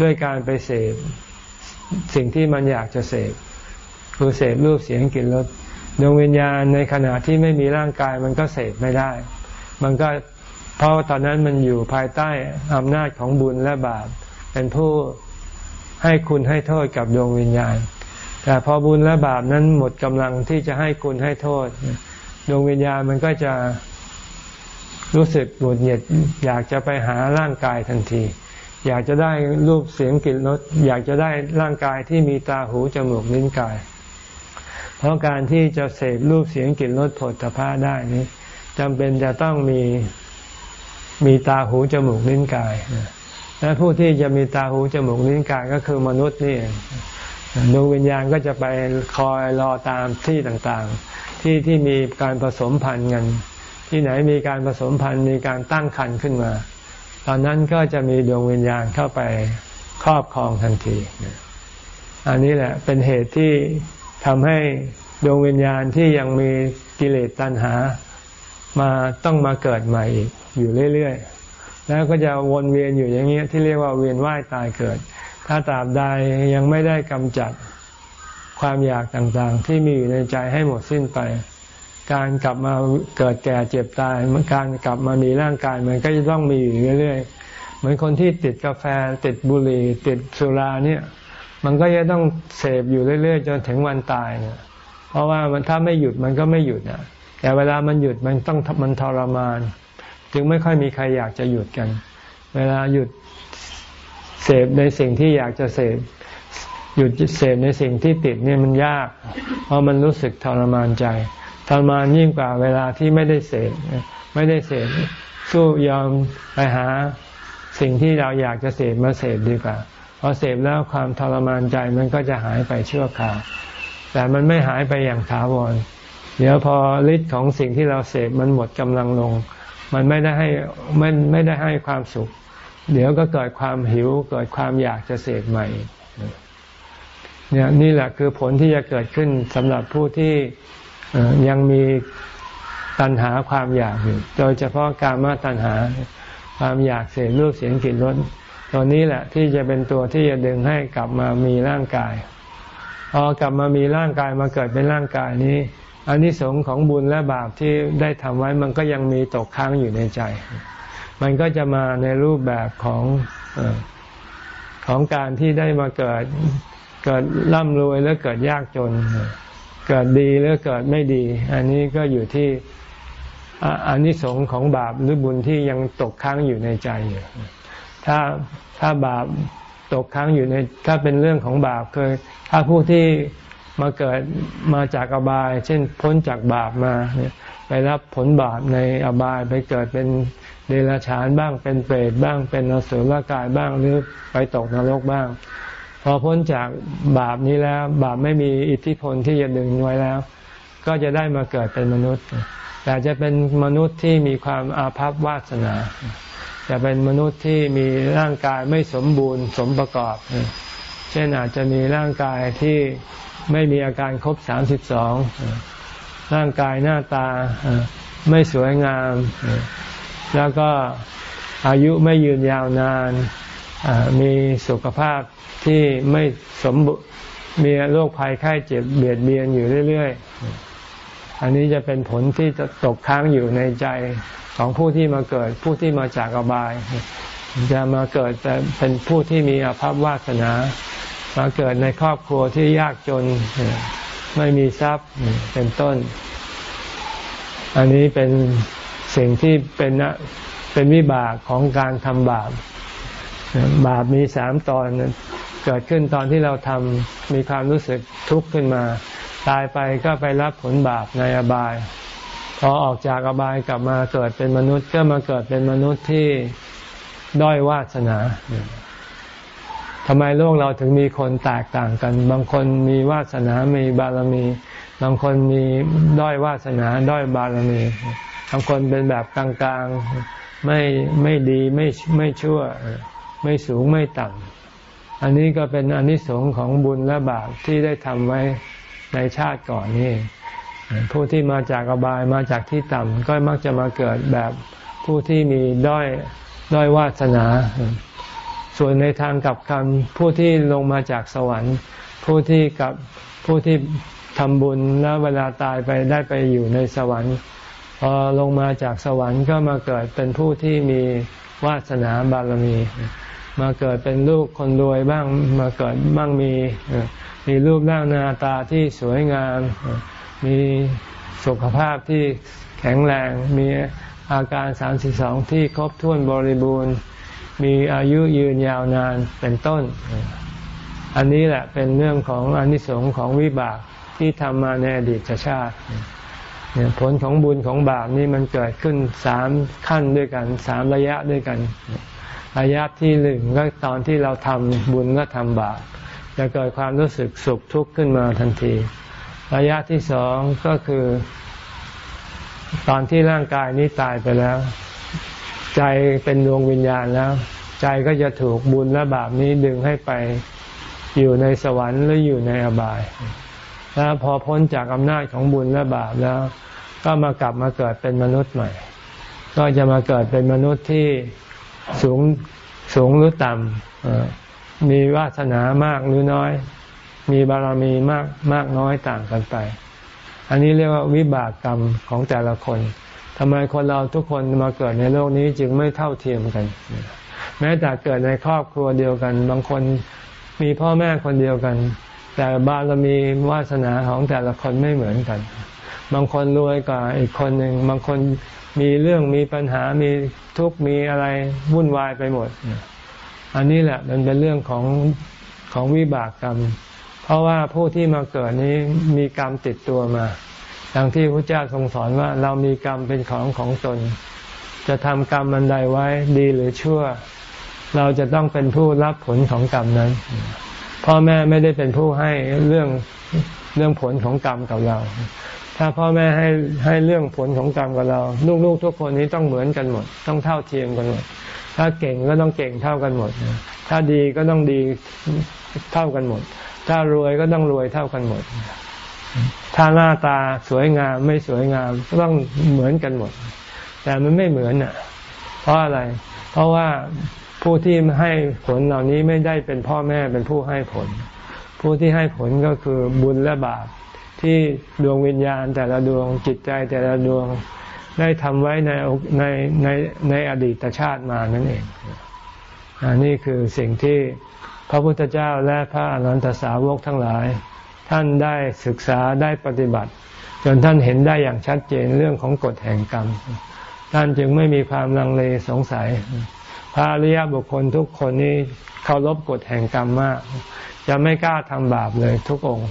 ด้วยการไปเสพสิ่งที่มันอยากจะเสพคือเสพรูปเสียงกลิ่นรสดวงวิญญาณในขณะที่ไม่มีร่างกายมันก็เสพไม่ได้ มันก็เพราะตอนนั้นมันอยู่ภายใต้อำนาจของบุญและบาป เป็นผู้ให้คุณให้โทษกับดวงวิญญาณ แต่พอบุญและบาปนั้นหมดกำลังที่จะให้คุณให้โทษ ดวงวิญญาณมันก็จะรู้สึกหงุดหงิดอยากจะไปหาร่างกายทันที อยากจะได้รูปเสียงกลิ่นรสอยากจะได้ร่างกายที่มีตาหูจมูกลิ้นกาย เพราะการที่จะเสพรูปเสียงกลิ่นรสผลตภะได้นี้จำเป็นจะต้องมีมีตาหูจมูกลิ้นกาย และผู้ที่จะมีตาหูจมูกลิ้นกายก็คือมนุษย์นี่ดวงวิญญาณก็จะไปคอยรอตามที่ต่างๆ ที่ที่มีการผสมพันธุ์กัน ที่ไหนมีการผสมพันธุ์มีการตั้งครรภ์ขึ้นมา ตอนนั้นก็จะมีดวงวิญญาณเข้าไปครอบครองทันที อันนี้แหละเป็นเหตุที่ทำให้ดวงวิญญาณที่ยังมีกิเลสตัณหา มาต้องมาเกิดใหม่อีกอยู่เรื่อยๆ แล้วก็จะวนเวียนอยู่อย่างนี้ที่เรียกว่าเวียนว่ายตายเกิด ถ้าตราบใดยังไม่ได้กำจัดความอยากต่างๆ ที่มีอยู่ในใจให้หมดสิ้นไป การกลับมาเกิดแก่เจ็บตายการกลับมามีร่างกายมันก็จะต้องมีอยู่เรื่อยๆ เหมือนคนที่ติดกาแฟติดบุหรี่ ติดสุราเนี่ยมันก็จะต้องเสพอยู่เรื่อย ๆ จนถึงวันตายเนี่ยเพราะว่ามันถ้าไม่หยุดมันก็ไม่หยุดนะแต่เวลามันหยุดมันต้องมันทรมาน จึงไม่ค่อยมีใครอยากจะหยุดกัน เวลาหยุดเสพในสิ่งที่อยากจะเสพหยุดเสพในสิ่งที่ติดเนี่ยมันยาก เพราะมันรู้สึกทรมานใจทรมานยิ่งกว่าเวลาที่ไม่ได้เสพไม่ได้เสพสู้ยอมไปหาสิ่งที่เราอยากจะเสพมาเสพดีกว่าพอเสพแล้วความทรมานใจมันก็จะหายไปชั่วคราวแต่มันไม่หายไปอย่างถาวร เดี๋ยวพอฤทธิ์ของสิ่งที่เราเสพมันหมดกำลังลง มันไม่ได้ให้มันไม่ได้ให้ความสุข เดี๋ยวก็เกิดความหิว เกิดความอยากจะเสพใหม่เนี่ยนี่แหละคือผลที่จะเกิดขึ้นสำหรับผู้ที่ยังมีตัณหาความอยากอยู่โดยเฉพาะการมาตัณหาความอยากเสพรูปเสียงกลิ่นรสตัวนี้แหละที่จะเป็นตัวที่จะดึงให้กลับมามีร่างกายพอกลับมามีร่างกายมาเกิดเป็นร่างกายนี้ อันนี้สงของบุญและบาปที่ได้ทำไว้มันก็ยังมีตกค้างอยู่ในใจ มันก็จะมาในรูปแบบของของการที่ได้มาเกิดเกิดร่ำรวยแล้วเกิดยากจน เกิดดีแล้วเกิดไม่ดี อันนี้ก็อยู่ที่อันนี้สงของบาปหรือบุญที่ยังตกค้างอยู่ในใจอยู่ถ้าถ้าบาปตกค้างอยู่ใน ถ้าเป็นเรื่องของบาปเคยถ้าผู้ที่ มาเกิดมาจากอบาย เช่นพ้นจากบาปมาไปรับผลบาปในอบายไปเกิดเป็นเดรัจฉานบ้างเป็นเปรตบ้าง เป็นนสุรกายบ้างหรือไปตกนรกบ้าง พอพ้นจากบาปนี้แล้ว บาปไม่มีอิทธิพลที่จะดึงไว้แล้ว ก็จะได้มาเกิดเป็นมนุษย์ แต่จะเป็นมนุษย์ที่มีความอาภัพวาสนา จะเป็นมนุษย์ที่มีร่างกายไม่สมบูรณ์สมประกอบ เช่นอาจจะมีร่างกายที่ ไม่มีอาการครบสามสิบสองร่างกายหน้าตาไม่สวยงาม แล้วก็อายุไม่ยืนยาวนานมีสุขภาพที่ไม่สมบูรณ์มีโรคภัยไข้เจ็บเบียดเบียนอยู่เรื่อย ๆ อันนี้จะเป็นผลที่จะตกค้างอยู่ในใจของผู้ที่มาเกิดผู้ที่มาจากอบาย จะมาเกิดแต่เป็นผู้ที่มีอภัพวาสนา มาเกิดในครอบครัวที่ยากจนไม่มีทรัพย์เป็นต้น อันนี้เป็นสิ่งที่เป็นเเป็นวิบากของการทำบาป บาปมีสามตอนเกิดขึ้นตอนที่เราทำมีความรู้สึกทุกข์ขึ้นมา ตายไปก็ไปรับผลบาปในอบาย พอออกจากอบายกลับมาเกิดเป็นมนุษย์ ก็มาเกิดเป็นมนุษย์ที่ด้อยวาสนา ทำไมโลกเราถึงมีคนแตกต่างกัน บางคนมีวาสนา มีบารมี บางคนมีด้อยวาสนา ด้อยบารมี บางคนเป็นแบบกลางๆ ไม่ไม่ดีไม่ไม่ชั่ว ไม่สูงไม่ต่ำ อันนี้ก็เป็นอนนิสงส์ของบุญและบาปที่ได้ทำไว้ในชาติก่อนนี่ ผู้ที่มาจากอบายมาจากที่ต่ำก็มักจะมาเกิดแบบผู้ที่มีด้อยด้อยวาสนา ส่วนในทางกับกันผู้ที่ลงมาจากสวรรค์ ผู้ที่กับผู้ที่ทำบุญแล้วเวลาตายไปได้ไปอยู่ในสวรรค์พอลงมาจากสวรรค์ก็มาเกิดเป็นผู้ที่มีวาสนาบารมี มาเกิดเป็นลูกคนรวยบ้างมาเกิดบ้างมีมีรูปร่างหน้าตาที่สวยงาม มีสุขภาพที่แข็งแรง มีอาการสามสิบสองที่ครบถ้วนบริบูรณ์ มีอายุยืนยาวนานเป็นต้น อันนี้แหละเป็นเรื่องของอนิสงส์ของวิบากที่ทำมาในอดีตชาติผลของบุญของบาปนี่มันเกิดขึ้นสามขั้นด้วยกันสามระยะด้วยกัน ระยะที่หนึ่งก็ตอนที่เราทำบุญก็ทำบาปจะเกิดความรู้สึกสุขทุกข์ขึ้นมาทันที ระยะที่สองก็คือ ตอนที่ร่างกายนี้ตายไปแล้ว ใจเป็นดวงวิญญาณแล้ว ใจก็จะถูกบุญและบาปนี้ดึงให้ไปอยู่ในสวรรค์หรืออยู่ในอบาย แล้วพอพ้นจากอำนาจของบุญและบาปแล้ว ก็มากลับมาเกิดเป็นมนุษย์ใหม่ ก็จะมาเกิดเป็นมนุษย์ที่สูงสูงหรือต่ำมีวาสนามากหรือน้อย มีบารมีมากมากน้อยต่างกันไป อันนี้เรียกว่าวิบากกรรมของแต่ละคน ทำไมคนเราทุกคนมาเกิดในโลกนี้จึงไม่เท่าเทียมกัน แม้แต่เกิดในครอบครัวเดียวกัน บางคนมีพ่อแม่คนเดียวกัน แต่บารมีวาสนาของแต่ละคนไม่เหมือนกัน บางคนรวยกว่าอีกคนหนึ่งบางคนมีเรื่องมีปัญหามีทุกข์มีอะไรวุ่นวายไปหมด อันนี้แหละมันเป็นเรื่องของของวิบากกรรม เพราะว่าผู้ที่มาเกิดนี้มีกรรมติดตัวมา ดังที่พระเจ้าทรงสอนว่าเรามีกรรมเป็นของของตน จะทำกรรมมันใดไว้ดีหรือชั่ว เราจะต้องเป็นผู้รับผลของกรรมนั้น พ่อแม่ไม่ได้เป็นผู้ให้เรื่องเรื่องผลของกรรมกับเรา ถ้าพ่อแม่ให้ให้เรื่องผลของกรรมกับเรา ลูกๆทุกคนนี้ต้องเหมือนกันหมด ต้องเท่าเทียมกันหมด ถ้าเก่งก็ต้องเก่งเท่ากันหมด ถ้าดีก็ต้องดีเท่ากันหมด ถ้ารวยก็ต้องรวยเท่ากันหมด ถ้าหน้าตาสวยงามไม่สวยงามก็ต้องเหมือนกันหมด แต่มันไม่เหมือนอะ เพราะอะไร เพราะว่าผู้ที่ให้ผลเหล่านี้ไม่ได้เป็นพ่อแม่เป็นผู้ให้ผล ผู้ที่ให้ผลก็คือบุญและบาปที่ดวงวิญญาณแต่ละดวงจิตใจแต่ละดวงได้ทำไว้ในในในในอดีตชาติมานั่นเองอันนี้คือสิ่งที่พระพุทธเจ้าและพระอรหันตสาวกทั้งหลาย ท่านได้ศึกษาได้ปฏิบัติ จนท่านเห็นได้อย่างชัดเจนเรื่องของกฎแห่งกรรม ท่านจึงไม่มีความลังเลสงสัย พระอริยบุคคลทุกคนนี้เคารพกฎแห่งกรรมมาก จะไม่กล้าทำบาปเลยทุกองค์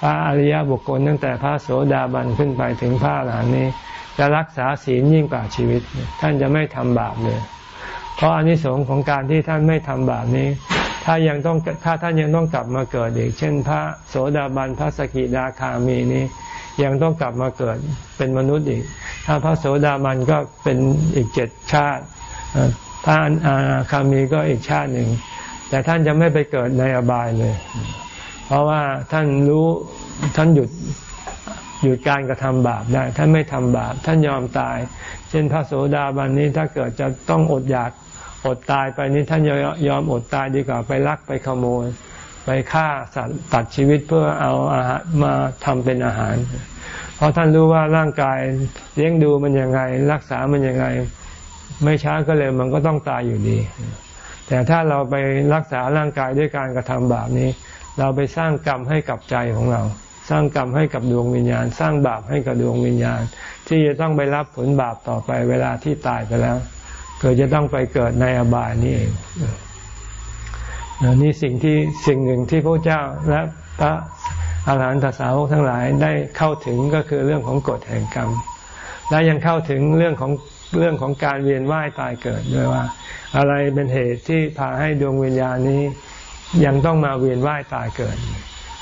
พระอริยบุคคลตั้งแต่พระโสดาบันขึ้นไปถึงพระอรหันนี้ จะรักษาศีลยิ่งกว่าชีวิต ท่านจะไม่ทำบาปเลย เพราะอนิสงส์ของการที่ท่านไม่ทำบาปนี้ ถ้ายังต้องถ้าท่านยังต้องกลับมาเกิดอีก เช่น พระโสดาบันพระสกิดาคามีนี้ยังต้องกลับมาเกิดเป็นมนุษย์อีก ถ้าพระโสดาบันก็เป็นอีกเจ็ดชาติพระอาคามีก็อีกชาติหนึ่ง แต่ท่านจะไม่ไปเกิดในอบายเลย เพราะว่าท่านรู้ท่านหยุดหยุดการกระทำบาปได้ ท่านไม่ทำบาป ท่านยอมตาย เช่นพระโสดาบันนี้ถ้าเกิดจะต้องอดอยาก อดตายไปนี่ท่านยอมอดตายดีกว่าไปลักไปขโมย ไปฆ่าสัตว์ตัดชีวิตเพื่อเอาอาหารมาทำเป็นอาหาร เพราะท่านรู้ว่าร่างกายเลี้ยงดูมันยังไง รักษามันยังไง ไม่ช้าก็เลยมันก็ต้องตายอยู่ดี แต่ถ้าเราไปรักษาร่างกายด้วยการกระทำบาปนี้ เราไปสร้างกรรมให้กับใจของเรา สร้างกรรมให้กับดวงวิญญาณ สร้างบาปให้กับดวงวิญญาณ ที่จะต้องไปรับผลบาปต่อไปเวลาที่ตายไปแล้ว เกิดจะต้องไปเกิดในอบายนี่เองนี่สิ่งที่สิ่งหนึ่งที่พระเจ้าและพระอาหารหันตสาวกทั้งหลายได้เข้าถึงก็คือเรื่องของกฎแห่งกรรม และยังเข้าถึงเรื่องของเรื่องของการเวียนว่ายตายเกิดด้วยว่า อะไรเป็นเหตุที่พาให้ดวงวิญญาณนี้ ยังต้องมาเวียนว่ายตายเกิด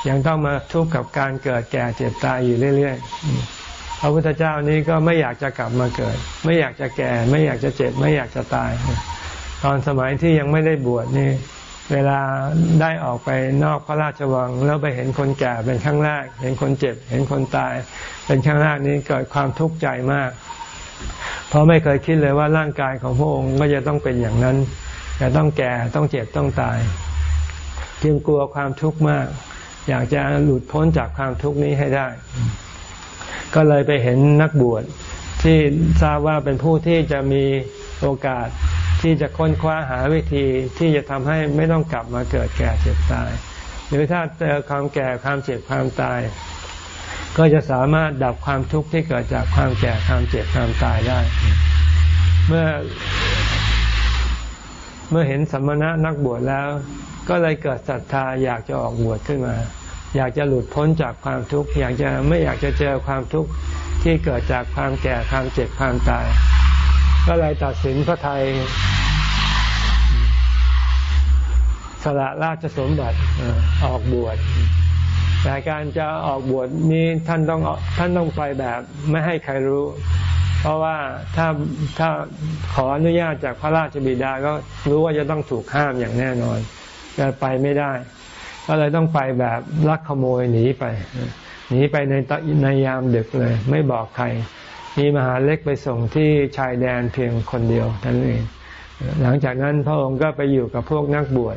ยังต้องมาทุกข์กับการเกิดแก่เจ็บตายอยู่เรื่อยๆ พระพุทธเจ้านี้ก็ไม่อยากจะกลับมาเกิด ไม่อยากจะแก่ ไม่อยากจะเจ็บ ไม่อยากจะตาย ตอนสมัยที่ยังไม่ได้บวชนี่ เวลาได้ออกไปนอกพระราชวัง แล้วไปเห็นคนแก่เป็นครั้งแรก เห็นคนเจ็บ เห็นคนตาย เป็นครั้งแรกนี้เกิดความทุกข์ใจมาก เพราะไม่เคยคิดเลยว่าร่างกายของพระองค์ก็จะต้องเป็นอย่างนั้นจะต้องแก่ต้องเจ็บต้องตาย จึงกลัวความทุกข์มาก อยากจะหลุดพ้นจากความทุกข์นี้ให้ได้ ก็เลยไปเห็นนักบวชที่ทราบว่าเป็นผู้ที่จะมีโอกาสที่จะค้นคว้าหาวิธีที่จะทำให้ไม่ต้องกลับมาเกิดแก่เจ็บตาย หรือถ้าเจอความแก่ความเจ็บความตาย ก็จะสามารถดับความทุกข์ที่เกิดจากความแก่ความเจ็บความตายได้ เมื่อเมื่อเห็นสมณะนักบวชแล้ว ก็เลยเกิดศรัทธาอยากจะออกบวชขึ้นมา อยากจะหลุดพ้นจากความทุกข์อยากจะไม่อยากจะเจอความทุกข์ที่เกิดจากความแก่ความเจ็บความตาย ก็เลยตัดสินพระไทยสละราชสมบัติออกบวชแต่การจะออกบวชนี้ท่านต้องท่านต้องไปแบบไม่ให้ใครรู้ เพราะว่าถ้าถ้าขออนุญาตจากพระราชบิดาก็รู้ว่าจะต้องถูกห้ามอย่างแน่นอนจะไปไม่ได้ ก็เลยต้องไปแบบลักขโมยหนีไป หนีไปในในยามดึกเลย ไม่บอกใคร มีมหาเล็กไปส่งที่ชายแดนเพียงคนเดียวท่านเอง หลังจากนั้นพระองค์ก็ไปอยู่กับพวกนักบวช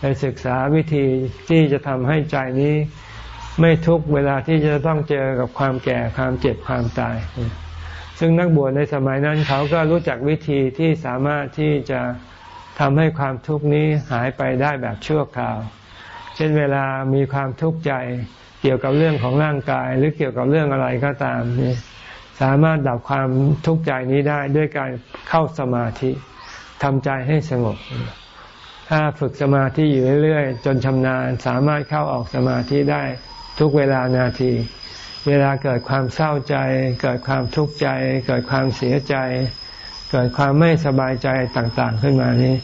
ไปศึกษาวิธีที่จะทำให้ใจนี้ไม่ทุกเวลาที่จะต้องเจอกับความแก่ความเจ็บความตาย ซึ่งนักบวชในสมัยนั้นเขาก็รู้จักวิธีที่สามารถที่จะทำให้ความทุกข์นี้หายไปได้แบบชั่วคราว ช่นเวลามีความทุกข์ใจเกี่ยวกับเรื่องของร่างกาย หรือเกี่ยวกับเรื่องอะไรก็ตามนี่สามารถดับความทุกข์ใจนี้ได้ด้วยการเข้าสมาธิทำใจให้สงบ ถ้าฝึกสมาธิอยู่เรื่อยๆ จนชำนาญสามารถเข้าออกสมาธิได้ทุกเวลานาที เวลาเกิดความเศร้าใจ เกิดความทุกข์ใจ เกิดความเสียใจ เกิดความไม่สบายใจต่างๆขึ้นมานี้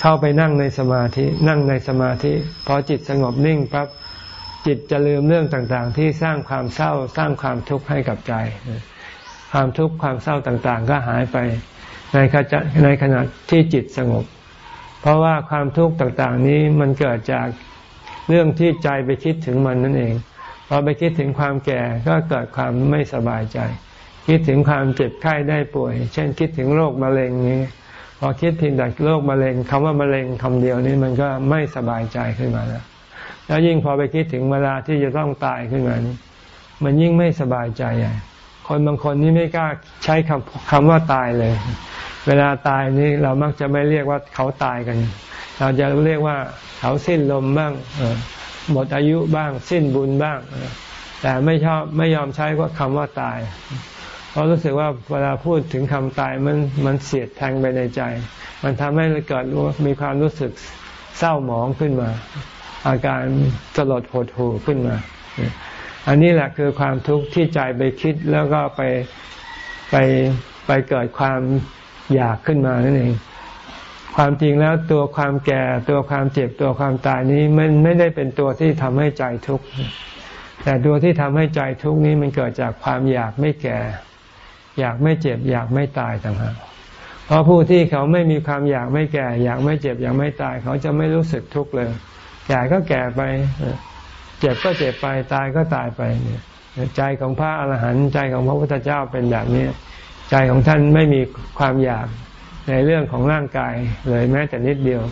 เข้าไปนั่งในสมาธิ นั่งในสมาธิ พอจิตสงบนิ่งปั๊บจิตจะลืมเรื่องต่างๆ ที่สร้างความเศร้าสร้างความทุกข์ให้กับใจ ความทุกข์ความเศร้าต่างๆ ก็หายไปในขณะในขณะที่จิตสงบ เพราะว่าความทุกข์ต่างๆนี้มันเกิดจากเรื่องที่ใจไปคิดถึงมันนั่นเองพอไปคิดถึงความแก่ก็เกิดความไม่สบายใจ คิดถึงความเจ็บไข้ได้ป่วย เช่นคิดถึงโรคมะเร็งนี้ พอคิดเพียงแต่โรคมะเร็งคำว่ามะเร็งคำเดียวนี้มันก็ไม่สบายใจขึ้นมาแล้วแล้วยิ่งพอไปคิดถึงเวลาที่จะต้องตายขึ้นมานี้มันยิ่งไม่สบายใจใหญ่คนบางคนนี่ไม่กล้าใช้คำคำว่าตายเลย เวลาตายนี่เรามักจะไม่เรียกว่าเขาตายกัน เราจะเรียกว่าเขาสิ้นลมบ้างหมดอายุบ้าง สิ้นบุญบ้าง แต่ไม่ชอบไม่ยอมใช้ว่าคำว่าตาย ราะรู้สึกว่าเวลาพูดถึงคำตายมันมันเสียดแทงไปในใจ มันทำให้เกิดมีความรู้สึกเศร้าหมองขึ้นมา อาการสลดหดหู่ขึ้นมา อันนี้แหละคือความทุกข์ที่ใจไปคิดแล้วก็ไปไปไปเกิดความอยากขึ้นมานั่นเอง ความจริงแล้วตัวความแก่ตัวความเจ็บตัวความตายนี้มันไม่ได้เป็นตัวที่ทำให้ใจทุกข์แต่ตัวที่ทำให้ใจทุกข์นี้มันเกิดจากความอยากไม่แก่ อยากไม่เจ็บ อยากไม่ตายต่างหากเพราะผู้ที่เขาไม่มีความอยากไม่แก่ อยากไม่เจ็บ อยากไม่ตาย เขาจะไม่รู้สึกทุกข์เลยแก่ก็แก่ไป เจ็บก็เจ็บไปตายก็ตายไปใจของพระอรหันต์ใจของพระพุทธเจ้าเป็นแบบนี้ ใจของท่านไม่มีความอยากในเรื่องของร่างกายเลยแม้แต่นิดเดียว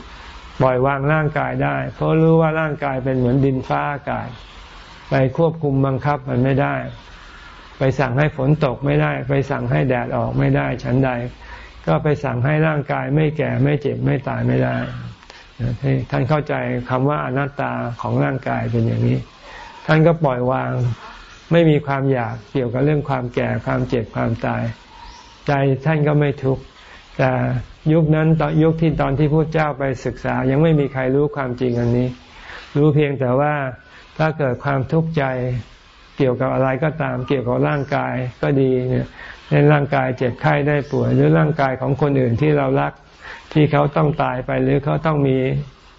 ปล่อยวางร่างกายได้ เพราะรู้ว่าร่างกายเป็นเหมือนดินฟ้าอากาศ ไปควบคุมบังคับมันไม่ได้ ไปสั่งให้ฝนตกไม่ได้ ไปสั่งให้แดดออกไม่ได้ฉันใด ก็ไปสั่งให้ร่างกายไม่แก่ไม่เจ็บไม่ตายไม่ได้ท่านเข้าใจคำว่าอนัตตาของร่างกายเป็นอย่างนี้ ท่านก็ปล่อยวางไม่มีความอยากเกี่ยวกับเรื่องความแก่ความเจ็บความตาย ใจท่านก็ไม่ทุกข์แต่ยุคนั้นตอนยุคที่ตอนที่พระเจ้าไปศึกษา ยังไม่มีใครรู้ความจริงอันนี้ รู้เพียงแต่ว่าถ้าเกิดความทุกข์ใจ เกี่ยวกับอะไรก็ตามเกี่ยวกับร่างกายก็ดีเนี่ยในร่างกายเจ็บไข้ได้ป่วย หรือร่างกายของคนอื่นที่เรารัก ที่เขาต้องตายไปหรือเขาต้องมี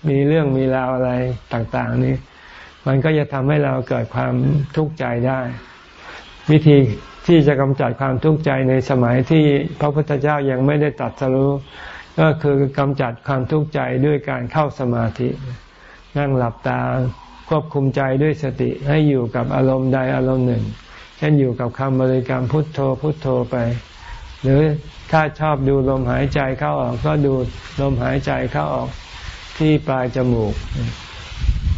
มีเรื่องมีราวอะไรต่างๆ นี่มันก็จะทำให้เราเกิดความทุกข์ใจได้ วิธีที่จะกำจัดความทุกข์ใจในสมัยที่พระพุทธเจ้ายังไม่ได้ตัดสรู้ก็คือกำจัดความทุกข์ใจด้วยการเข้าสมาธิ นั่งหลับตา ควบคุมใจด้วยสติให้อยู่กับอารมณ์ใดอารมณ์หนึ่ง เช่นอยู่กับคำบริกรรมพุทโธพุทโธไป หรือถ้าชอบดูลมหายใจเข้าออกก็ดูลมหายใจเข้าออกที่ปลายจมูก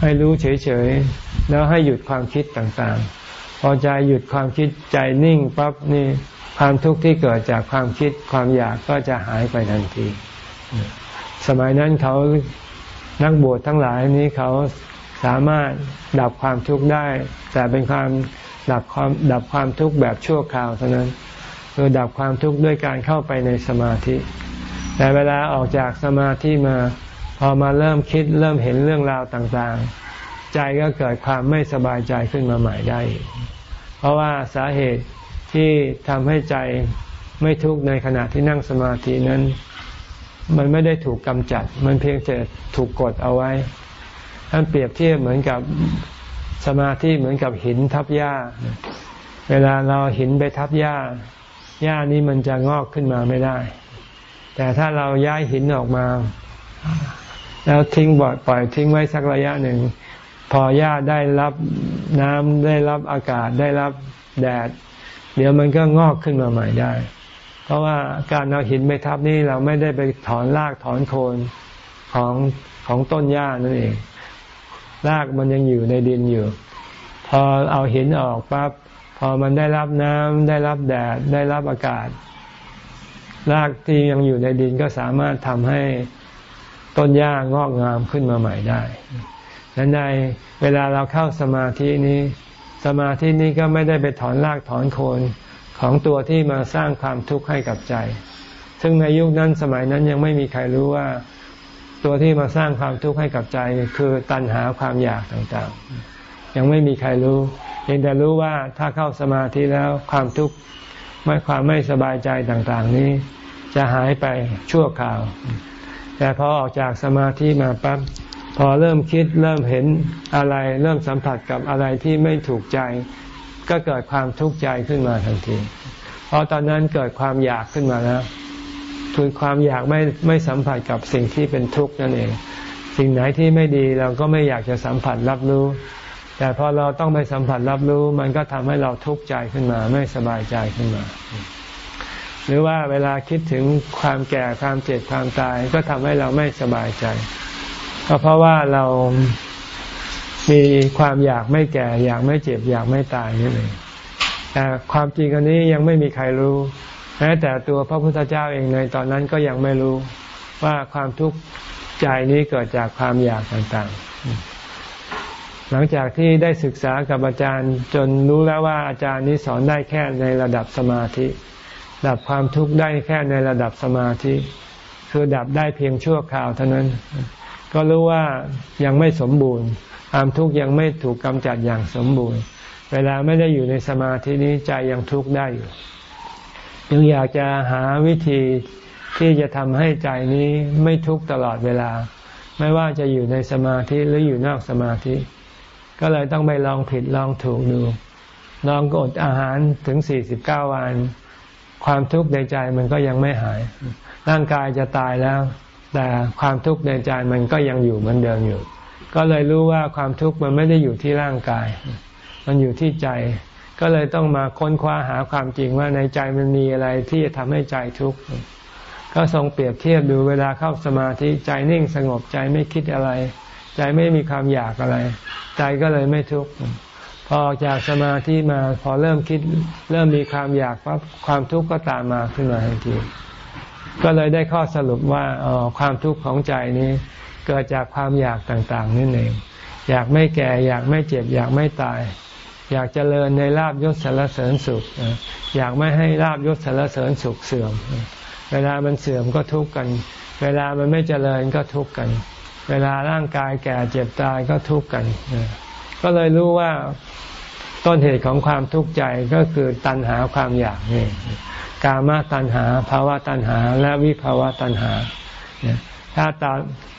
ให้รู้เฉยๆ แล้วให้หยุดความคิดต่างๆ พอใจหยุดความคิดใจนิ่งปั๊บนี่ความทุกข์ที่เกิดจากความคิดความอยากก็จะหายไปทันที สมัยนั้นเขานักบวชทั้งหลายนี้เขา สามารถดับความทุกข์ได้ แต่เป็นความดับความดับความทุกข์แบบชั่วคราวเท่านั้นคือดับความทุกข์ด้วยการเข้าไปในสมาธิ แต่เวลาออกจากสมาธิมา พอมาเริ่มคิดเริ่มเห็นเรื่องราวต่างๆ ใจก็เกิดความไม่สบายใจขึ้นมาใหม่ได้ เพราะว่าสาเหตุที่ทำให้ใจไม่ทุกข์ในขณะที่นั่งสมาธินั้น มันไม่ได้ถูกกำจัด มันเพียงแต่ถูกกดเอาไว้ ท่านเปรียบเทียบเหมือนกับสมาธิเหมือนกับหินทับหญ้า เวลาเราหินไปทับหญ้าหญ้านี้มันจะงอกขึ้นมาไม่ได้ แต่ถ้าเราย้ายหินออกมา แล้วทิ้งบ่อยปล่อยทิ้งไว้สักระยะหนึ่ง พอหญ้าได้รับน้ำได้รับอากาศได้รับแดด เดี๋ยวมันก็งอกขึ้นมาใหม่ได้ เพราะว่าการเอาหินไปทับนี่เราไม่ได้ไปถอนรากถอนโคนของของต้นหญ้านั่นเอง รากมันยังอยู่ในดินอยู่ พอเอาหินออกปั๊บพอมันได้รับน้ำได้รับแดดได้รับอากาศ รากที่ยังอยู่ในดินก็สามารถทำให้ต้นหญ้างอกงามขึ้นมาใหม่ได้ดังนั้นเวลาเราเข้าสมาธินี้ สมาธินี้ก็ไม่ได้ไปถอนรากถอนโคนของตัวที่มาสร้างความทุกข์ให้กับใจ ซึ่งในยุคนั้นสมัยนั้นยังไม่มีใครรู้ว่า ตัวที่มาสร้างความทุกข์ให้กับใจคือตัณหาความอยากต่างๆ ยังไม่มีใครรู้เพียงแต่รู้ว่าถ้าเข้าสมาธิแล้วความทุกข์ไม่ความไม่สบายใจต่างๆ นี้ จะหายไปชั่วคราว แต่พอออกจากสมาธิมาปั๊บพอเริ่มคิดเริ่มเห็นอะไร เริ่มสัมผัสกับอะไรที่ไม่ถูกใจ ก็เกิดความทุกข์ใจขึ้นมาทันที เพราะตอนนั้นเกิดความอยากขึ้นมาแล้ว คือความอยากไม่ไม่สัมผัสกับสิ่งที่เป็นทุกข์นั่นเอง สิ่งไหนที่ไม่ดีเราก็ไม่อยากจะสัมผัสรับรู้ แต่พอเราต้องไปสัมผัสรับรู้ มันก็ทำให้เราทุกข์ใจขึ้นมา ไม่สบายใจขึ้นมา หรือว่าเวลาคิดถึงความแก่ความเจ็บความตาย ก็ทำให้เราไม่สบายใจ ก็เพราะว่าเรามีความอยากไม่แก่ อยากไม่เจ็บ อยากไม่ตายนี่เองแต่ความจริงอันนี้ยังไม่มีใครรู้ แม้แต่ตัวพระพุทธเจ้าเองในตอนนั้นก็ยังไม่รู้ว่าความทุกข์ใจนี้เกิดจากความอยากต่างๆ หลังจากที่ได้ศึกษากับอาจารย์จนรู้แล้วว่าอาจารย์นี้สอนได้แค่ในระดับสมาธิ ดับความทุกข์ได้แค่ในระดับสมาธิ คือดับได้เพียงชั่วคราวเท่านั้น ก็รู้ว่ายังไม่สมบูรณ์ความทุกข์ยังไม่ถูกกำจัดอย่างสมบูรณ์ เวลาไม่ได้อยู่ในสมาธินี้ใจยังทุกข์ได้อยู่ ยังอยากจะหาวิธีที่จะทำให้ใจนี้ไม่ทุกข์ตลอดเวลา ไม่ว่าจะอยู่ในสมาธิหรืออยู่นอกสมาธิ ก็เลยต้องไปลองผิดลองถูกดู ลองอดอาหารถึงสี่สิบเก้าวัน ความทุกข์ในใจมันก็ยังไม่หาย ร่างกายจะตายแล้ว แต่ความทุกข์ในใจมันก็ยังอยู่เหมือนเดิมอยู่ ก็เลยรู้ว่าความทุกข์มันไม่ได้อยู่ที่ร่างกาย มันอยู่ที่ใจ ก็เลยต้องมาค้นคว้าหาความจริงว่าในใจมันมีอะไรที่จะทำให้ใจทุกข์ก็ทรงเปรียบเทียบดูเวลาเข้าสมาธิใจนิ่งสงบใจไม่คิดอะไร ใจไม่มีความอยากอะไร ใจก็เลยไม่ทุกข์พอจากสมาธิมาพอเริ่มคิด เริ่มมีความอยากปั๊บความทุกข์ก็ตามมาขึ้นมาทันทีก็เลยได้ข้อสรุปว่าออความทุกข์ของใจนี้เกิดจากความอยากต่างๆนั่นเองอยากไม่แก่อยากไม่เจ็บอยากไม่ตาย อยากเจริญในลาบยศสารเสริญสุข อยากไม่ให้ลาบยศสารเสริญสุขเสื่อม เวลามันเสื่อมก็ทุกข์กัน เวลามันไม่เจริญก็ทุกข์กัน เวลาร่างกายแก่เจ็บตายก็ทุกข์กัน ก็เลยรู้ว่าต้นเหตุของความทุกข์ใจก็คือตัณหาความอยากนี่กามาตัณหาภาวะตัณหา และวิภาวะตัณหา ถ้าตา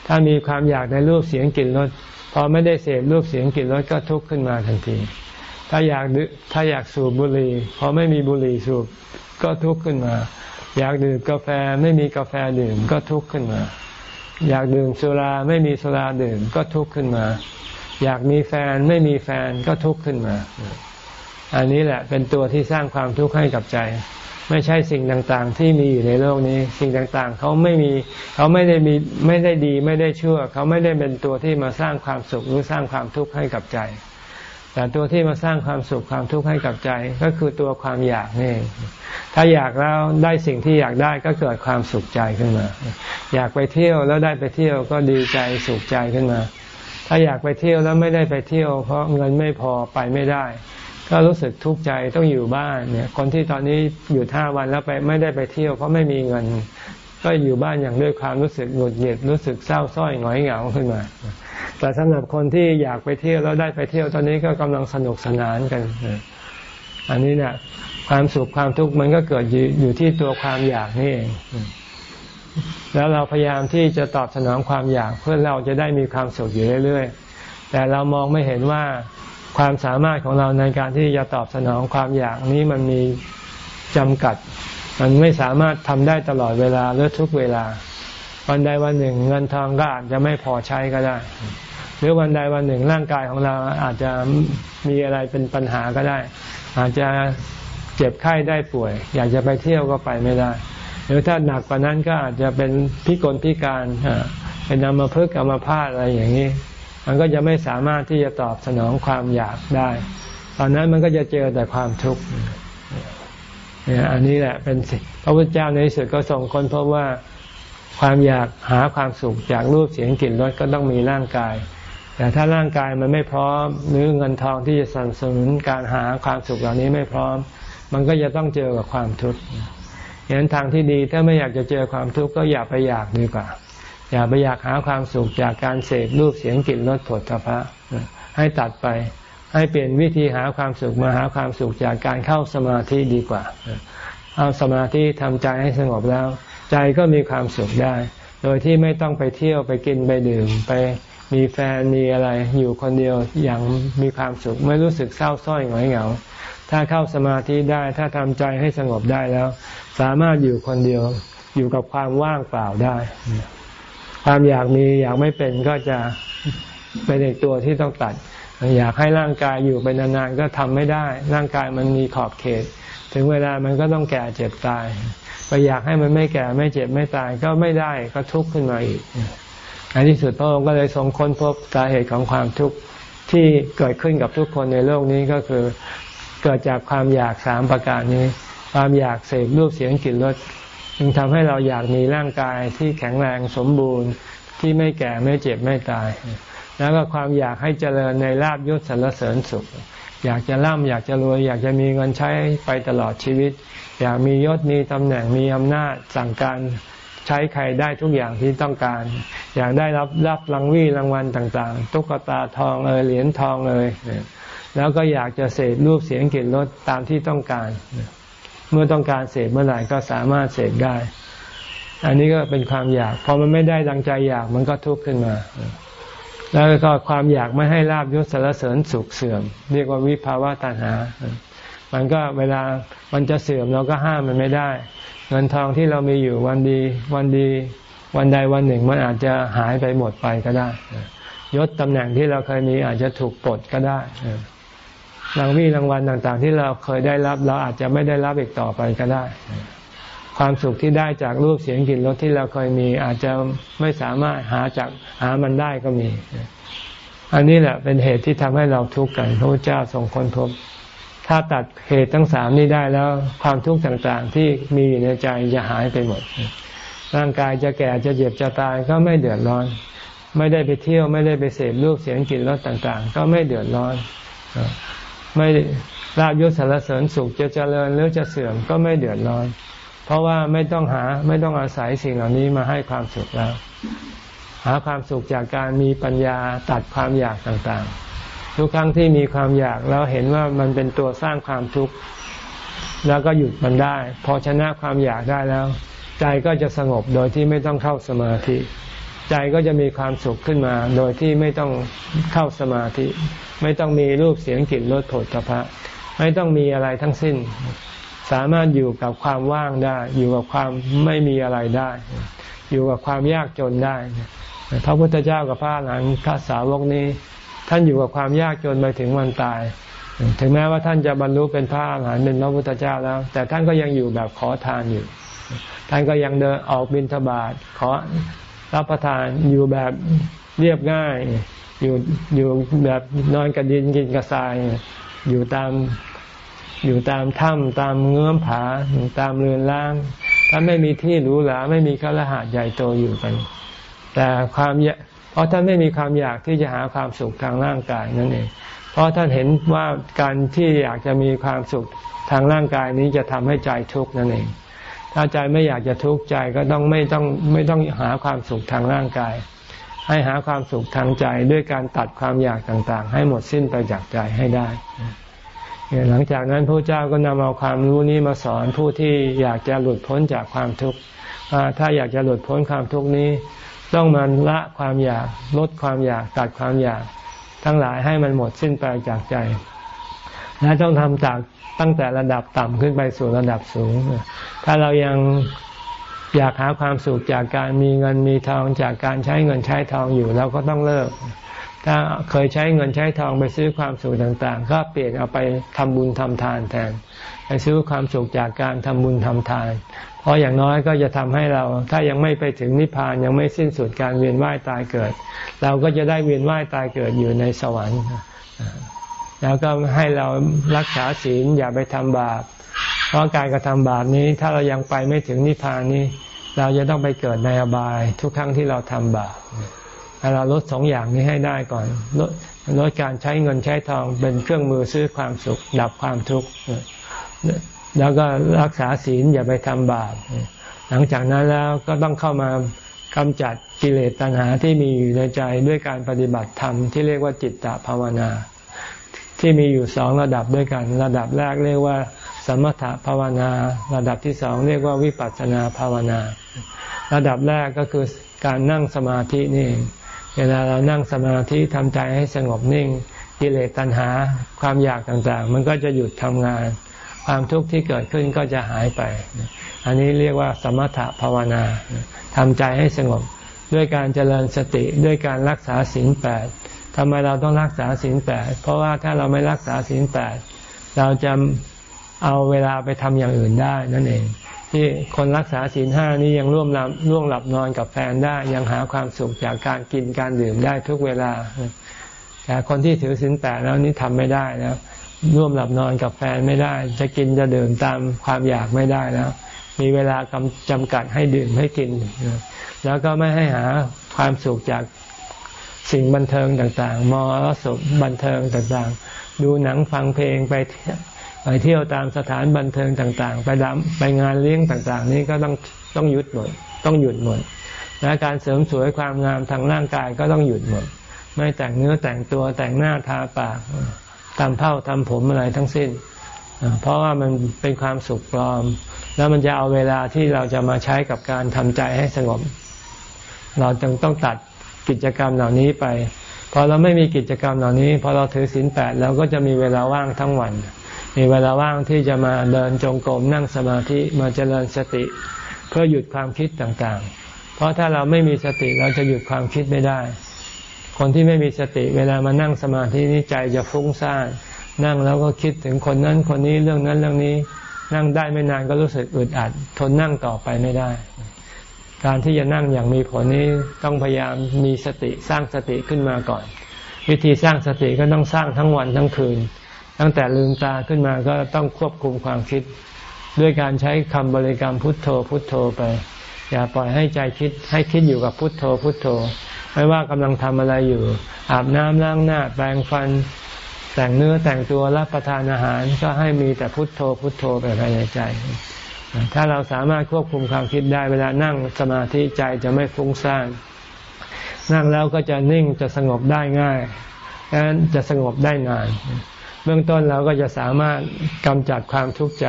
ถ้ามีความอยากในรูปเสียงกลิ่นรสพอไม่ได้เสพรูปเสียงกลิ่นรสก็ทุกข์ขึ้นมาทันที ถ้าอยากถ้าอยากสูบบุหรี่พอไม่มีบุหรี่สูบก็ทุกข์ขึ้นมา อยากดื่มกาแฟไม่มีกาแฟดื่มก็ทุกข์ขึ้นมา อยากดื่มสุราไม่มีสุราดื่มก็ทุกข์ขึ้นมา อยากมีแฟนไม่มีแฟนก็ทุกข์ขึ้นมา อันนี้แหละเป็นตัวที่สร้างความทุกข์ให้กับใจ ไม่ใช่สิ่งต่างๆ ที่มีอยู่ในโลกนี้ สิ่งต่างๆ เขาไม่มีเขาไม่ได้มีไม่ได้ดีไม่ได้ชั่ว เขาไม่ได้เป็นตัวที่มาสร้างความสุขหรือสร้างความทุกข์ให้กับใจ แต่ตัวที่มาสร้างความสุขความทุกข์ให้กับใจ ก็คือตัวความอยากนี่ ถ้าอยากแล้วได้สิ่งที่อยากได้ก็เกิดความสุขใจขึ้นมา อยากไปเที่ยวแล้วได้ไปเที่ยวก็ดีใจสุขใจขึ้นมา ถ้าอยากไปเที่ยวแล้วไม่ได้ไปเที่ยว เพราะเงินไม่พอไปไม่ได้ ก็รู้สึกทุกข์ใจต้องอยู่บ้านเนี่ย คนที่ตอนนี้อยู่ท่าวันแล้วไปไม่ได้ไปเที่ยว เพราะไม่มีเงิน ก็อยู่บ้านอย่างด้วยความรู้สึกหงุดหงิดรู้สึกเศร้าส้อยหงอยเหงาขึ้นมา แต่สำหรับคนที่อยากไปเที่ยวแล้วได้ไปเที่ยวตอนนี้ก็กำลังสนุกสนานกัน อันนี้เนี่ยความสุขความทุกข์มันก็เกิดอยู่ที่ตัวความอยากนี่เองแล้วเราพยายามที่จะตอบสนองความอยากเพื่อเราจะได้มีความสุขอยู่เรื่อยๆ แต่เรามองไม่เห็นว่าความสามารถของเราในการที่จะตอบสนองความอยากนี้มันมีจำกัด มันไม่สามารถทำได้ตลอดเวลาหรือทุกเวลา วันใดวันหนึ่ง เงินทองก็อาจจะไม่พอใช้ก็ได้ หรือวันใดวันหนึ่งร่างกายของเราอาจจะมีอะไรเป็นปัญหาก็ได้ อาจจะเจ็บไข้ได้ป่วย อยากจะไปเที่ยวก็ไปไม่ได้ หรือถ้าหนักกว่านั้นก็อาจจะเป็นพิกลพิการเป็นอัมพฤกอัมาพาตอะไรอย่างนี้ มันก็จะไม่สามารถที่จะตอบสนองความอยากได้ ตอนนั้นมันก็จะเจอแต่ความทุกข์ เนี่ยอันนี้แหละเป็นพระพุทธเจ้าในที่สุดก็ส่งค้นพบว่าความอยากหาความสุขจากรูปเสียงกลิ่นรสก็ต้องมีร่างกาย แต่ถ้าร่างกายมันไม่พร้อมหรือเงินทองที่จะสนับสนุนการหาความสุขเหล่านี้ไม่พร้อม มันก็จะต้องเจอกับความทุกข์อย่างนั้นทางที่ดีถ้าไม่อยากจะเจอความทุกข์ก็อย่าไปอยากดีกว่า อย่าไปอยากหาความสุขจากการเสพรูปเสียงกลิ่นรสผลพระให้ตัดไป ให้เปลี่ยนวิธีหาความสุขมาหาความสุขจากการเข้าสมาธิดีกว่า เอาสมาธิทำใจให้สงบแล้ว ใจก็มีความสุขได้ โดยที่ไม่ต้องไปเที่ยวไปกินไปดื่มไปมีแฟนมีอะไรอยู่คนเดียวอย่างมีความสุข ไม่รู้สึกเศร้าส้อยหงอยเหงา ถ้าเข้าสมาธิได้ถ้าทำใจให้สงบได้แล้ว สามารถอยู่คนเดียวอยู่กับความว่างเปล่าได้ ความอยากมีอยากไม่เป็นก็จะเป็นอีกตัวที่ต้องตัด อยากให้ร่างกายอยู่ไปนานๆก็ทำไม่ได้ ร่างกายมันมีขอบเขต ถึงเวลามันก็ต้องแก่เจ็บตายไปอยากให้มันไม่แก่ไม่เจ็บไม่ตายก็ไม่ได้ก็ทุกข์ขึ้นมาอีกในที่สุดพระองค์ก็เลยทรงค้นพบสาเหตุของความทุกข์ที่เกิดขึ้นกับทุกคนในโลกนี้ก็คือเกิดจากความอยากสามประการนี้ ความอยากเสพรูปเสียงกลิ่นรสจึงทำให้เราอยากมีร่างกายที่แข็งแรงสมบูรณ์ที่ไม่แก่ไม่เจ็บไม่ตาย แล้วก็ความอยากให้เจริญในลาบยศสรรเสริญสุข อยากจะร่ำอยากจะรวย อยากจะมีเงินใช้ไปตลอดชีวิต อยากมียศมีตำแหน่งมีอำนาจสั่งการใช้ใครได้ทุกอย่างที่ต้องการ อยากได้รับรับรางวีรางวัลต่างๆ ตุ๊กตาทองเอยเหรียญทองเอยแล้วก็อยากจะเสพรูปเสียงกลิ่นรสตามที่ต้องการ เมื่อต้องการเสพเมื่อไหร่ก็สามารถเสพได้ อันนี้ก็เป็นความอยาก พอมันไม่ได้ดังใจอยากมันก็ทุกข์ขึ้นมา แล้วก็ความอยากไม่ให้ลาบยศสารเสริญสุขเสื่อม เรียกว่าวิภาวะตัณหา มันก็เวลามันจะเสื่อมเราก็ห้ามมันไม่ได้ เงินทองที่เรามีอยู่วันดี วันดี วันใดวันหนึ่งมันอาจจะหายไปหมดไปก็ได้ ยศตำแหน่งที่เราเคยมีอาจจะถูกปลดก็ได้รางวีรางวัลต่างๆ ที่เราเคยได้รับ เราอาจจะไม่ได้รับอีกต่อไปก็ได้ ความสุขที่ได้จากรูปเสียงกลิ่นรสที่เราเคยมี อาจจะไม่สามารถหาจากหามันได้ก็มี อันนี้แหละเป็นเหตุที่ทำให้เราทุกข์กันพระพุทธเจ้าทรงค้นพบ ถ้าตัดเหตุทั้งสามนี้ได้แล้ว ความทุกข์ต่างๆ ที่มีอยู่ในใจจะหายไปหมด ร่างกายจะแก่จะเจ็บจะตายก็ไม่เดือดร้อน ไม่ได้ไปเที่ยวไม่ได้ไปเสพรูปเสียงกลิ่นรสต่างๆ ก็ไม่เดือดร้อนไม่ลาบยศสารเสริญสุขจะเจริญหรือจะเสื่อมก็ไม่เดือดร้อน ราะว่าไม่ต้องหาไม่ต้องอาศัยสิ่งเหล่านี้มาให้ความสุขแล้ว หาความสุขจากการมีปัญญาตัดความอยากต่างๆ ทุกครั้งที่มีความอยากแล้วเห็นว่ามันเป็นตัวสร้างความทุกข์แล้วก็หยุดมันได้ พอชนะความอยากได้แล้ว ใจก็จะสงบโดยที่ไม่ต้องเข้าสมาธิ ใจก็จะมีความสุขขึ้นมา โดยที่ไม่ต้องเข้าสมาธิ ไม่ต้องมีรูปเสียงกลิ่นรสโผฏฐพะไม่ต้องมีอะไรทั้งสิ้น สามารถอยู่กับความว่างได้ อยู่กับความไม่มีอะไรได้ อยู่กับความยากจนได้ พระพุทธเจ้ากับพระหลานพระสาวกนี้ ท่านอยู่กับความยากจนไปถึงวันตาย ถึงแม้ว่าท่านจะบรรลุเป็นพระอรหันต์เป็นพระพุทธเจ้าแล้ว แต่ท่านก็ยังอยู่แบบขอทานอยู่ ท่านก็ยังเดินออกบิณฑบาตขอรับประทานอยู่แบบเรียบง่าย อยู่อยู่แบบนอนกระดินกินกระทรายอยู่ตาม อยู่ตามถ้ำตามเงื้อมผาตามเรือนล่างถ้าไม่มีที่หรูหราไม่มีคฤหาสน์ใหญ่โตอยู่กัน แต่ความเพราะท่านไม่มีความอยากที่จะหาความสุขทางร่างกายนั่นเอง เพราะท่านเห็นว่าการที่อยากจะมีความสุขทางร่างกายนี้จะทำให้ใจทุกข์นั่นเอง ถ้าใจไม่อยากจะทุกข์ใจก็ต้องไม่ต้องไม่ต้องหาความสุขทางร่างกาย ให้หาความสุขทางใจด้วยการตัดความอยากต่างๆ ให้หมดสิ้นไปจากใจให้ได้ หลังจากนั้นพระเจ้าก็นำเอาความรู้นี้มาสอนผู้ที่อยากจะหลุดพ้นจากความทุกข์ถ้าอยากจะหลุดพ้นความทุกข์นี้ ต้องมันละความอยากลดความอยากตัดความอยาก ทั้งหลายให้มันหมดสิ้นไปจากใจ และต้องทำจากตั้งแต่ระดับต่ำขึ้นไปสู่ระดับสูง ถ้าเรายังอยากหาความสุขจากการมีเงินมีทองจากการใช้เงินใช้ทองอยู่เราก็ต้องเลิก ถ้าเคยใช้เงินใช้ทองไปซื้อความสุขต่างๆ ก็เปลี่ยนเอาไปทำบุญทำทานแทน ไปซื้อความสุขจากการทำบุญทำทาน เพราะอย่างน้อยก็จะทำให้เรา ถ้ายังไม่ไปถึงนิพพานยังไม่สิ้นสุดการเวียนว่ายตายเกิด เราก็จะได้เวียนว่ายตายเกิดอยู่ในสวรรค์ แล้วก็ให้เรารักษาศีลอย่าไปทำบาป เพราะการกระทำบาปนี้ถ้าเรายังไปไม่ถึงนิพพานนี้ เราจะต้องไปเกิดในอบายทุกครั้งที่เราทำบาป้เราลดสองอย่างนี้ให้ได้ก่อนลดลดการใช้เงินใช้ทองเป็นเครื่องมือซื้อความสุข ดับความทุกข์แล้วก็รักษาศีลอย่าไปทำบาปหลังจากนั้นแล้วก็ต้องเข้ามากำจัดกิเลสตัณหาที่มีอยู่ในใจด้วยการปฏิบัติธรรมที่เรียกว่าจิตตภาวนา ที่มีอยู่สองระดับด้วยกัน ระดับแรกเรียกว่า สมถภาวนา ระดับที่สองเรียกว่าวิปัสสนาภาวนา ระดับแรกก็คือการนั่งสมาธินี่เเวลาเรานั่งสมาธิทำใจให้สงบนิ่ง กิเลสตัณหาความอยากต่างๆ มันก็จะหยุดทำงาน ความทุกข์ที่เกิดขึ้นก็จะหายไป อันนี้เรียกว่าสมถะภาวนาทำใจให้สงบด้วยการเจริญสติด้วยการรักษาศีลแปดทำไมเราต้องรักษาศีลแปดเพราะว่าถ้าเราไม่รักษาศีลแปดเราจะเอาเวลาไปทำอย่างอื่นได้นั่นเอง ที่คนรักษาศีลห้านี้ยังร่วมหลับร่วงหลับนอนกับแฟนได้ ยังหาความสุขจากการกินการดื่มได้ทุกเวลา แต่คนที่ถือศีลแปดแล้วนี้ทำไม่ได้แล้วร่วมหลับนอนกับแฟนไม่ได้ จะกินจะดื่มตามความอยากไม่ได้แล้ว มีเวลากำจำกัดให้ดื่มให้กิน แล้วก็ไม่ให้หาความสุขจากสิ่งบันเทิงต่างๆ มอรสพบันเทิงต่างๆ ดูหนังฟังเพลงไป ไปเที่ยวตามสถานบันเทิงต่าง ๆ ไปดำไปงานเลี้ยงต่างๆ นี้ก็ต้องต้องหยุดหมดต้องหยุดหมดและการเสริมสวยความงามทางร่างกายก็ต้องหยุดหมด ไม่แต่งเนื้อแต่งตัวแต่งหน้าทาปากทำเผ้าทำผมอะไรทั้งสิ้น เพราะว่ามันเป็นความสุขปลอม แล้วมันจะเอาเวลาที่เราจะมาใช้กับการทำใจให้สงบ เราจึงต้องตัดกิจกรรมเหล่านี้ไป พอเราไม่มีกิจกรรมเหล่านี้ พอเราถือศีลแปดเราก็จะมีเวลาว่างทั้งวัน มีเวลาว่างที่จะมาเดินจงกรมนั่งสมาธิมาเจริญสติ เพื่อหยุดความคิดต่างๆ เพราะถ้าเราไม่มีสติเราจะหยุดความคิดไม่ได้ คนที่ไม่มีสติเวลามานั่งสมาธินี้ใจจะฟุ้งซ่านนั่งแล้วก็คิดถึงคนนั้นคนนี้เรื่องนั้นเรื่องนี้ นั่งได้ไม่นานก็รู้สึกอึดอัด ทนนั่งต่อไปไม่ได้ การที่จะนั่งอย่างมีผลนี้ต้องพยายามมีสติสร้างสติขึ้นมาก่อน วิธีสร้างสติก็ต้องสร้างทั้งวันทั้งคืน ตั้งแต่ลืมตาขึ้นมาก็ต้องควบคุมความคิด ด้วยการใช้คำบริกรรมพุทโธพุทโธไป อย่าปล่อยให้ใจคิดให้คิดอยู่กับพุทโธพุทโธ ไม่ว่ากำลังทำอะไรอยู่ อาบน้ำล้างหน้า แปรงฟัน แต่งเนื้อแต่งตัวรับประทานอาหารก็ให้มีแต่พุทโธพุทโธไปภายในใจ ถ้าเราสามารถควบคุมความคิดได้เวลานั่งสมาธิใจจะไม่ฟุ้งซ่านนั่งแล้วก็จะนิ่งจะสงบได้ง่ายดังนั้นจะสงบได้นาน เบื้องต้นเราก็จะสามารถกำจัดความทุกข์ใจ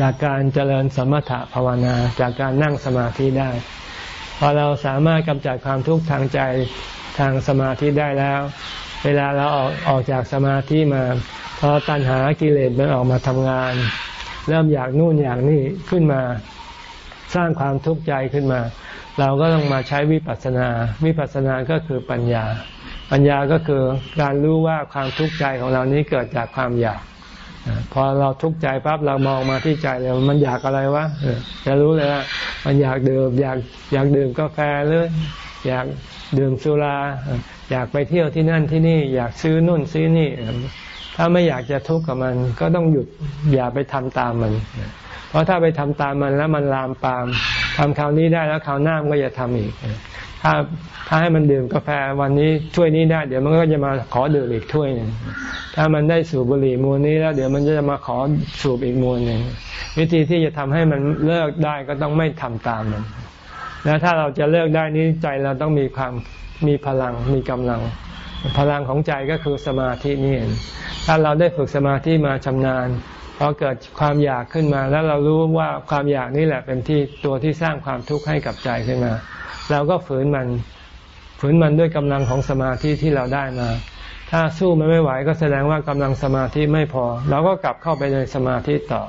จากการเจริญสมถะภาวนาจากการนั่งสมาธิได้ พอเราสามารถกำจัดความทุกข์ทางใจทางสมาธิได้แล้ว เวลาเราออกออกจากสมาธิมาพอตัณหากิเลสมันออกมาทำงาน เริ่มอยากนู่นอยากนี่ขึ้นมาสร้างความทุกข์ใจขึ้นมา เราก็ต้องมาใช้วิปัสสนา วิปัสสนาก็คือปัญญา ปัญญาก็คือการรู้ว่าความทุกข์ใจของเรานี้เกิดจากความอยาก พอเราทุกข์ใจปั๊บเรามองมาที่ใจเลยมันอยากอะไรวะจะรู้เลยว่ามันอยากดื่มอยากอยากดื่มกาแฟหรืออยากดื่มสุรา อยากไปเที่ยวที่นั่นที่นี่ อยากซื้อนู่นซื้อนี่ ถ้าไม่อยากจะทุกข์กับมัน ก็ต้องหยุดอย่าไปทำตามมัน เพราะถ้าไปทำตามมันแล้วมันลามปามทำคราวนี้ได้แล้วคราวหน้ามันก็จะทำอีก ถ้าถ้าให้มันดื่มกาแฟวันนี้ถ้วยนี้ได้ เดี๋ยวมันก็จะมาขอดื่มอีกถ้วยหนึ่งถ้ามันได้สูบบุหรี่มวลนี้แล้ว เดี๋ยวมันจะมาขอสูบอีกมวลหนึ่งวิธีที่จะทำให้มันเลิกได้ก็ต้องไม่ทำตามมัน แล้วถ้าเราจะเลิกได้นี้ใจเราต้องมีความมีพลังมีกำลัง พลังของใจก็คือสมาธินี่ถ้าเราได้ฝึกสมาธิมาชำนาญพอเกิดความอยากขึ้นมา แล้วเรารู้ว่าความอยากนี่แหละเป็นที่ตัวที่สร้างความทุกข์ให้กับใจขึ้นมา เราก็ฝืนมันฝืนมันด้วยกำลังของสมาธิที่เราได้มา ถ้าสู้มันไม่ไหวก็แสดงว่ากำลังสมาธิไม่พอ เราก็กลับเข้าไปในสมาธิต่อ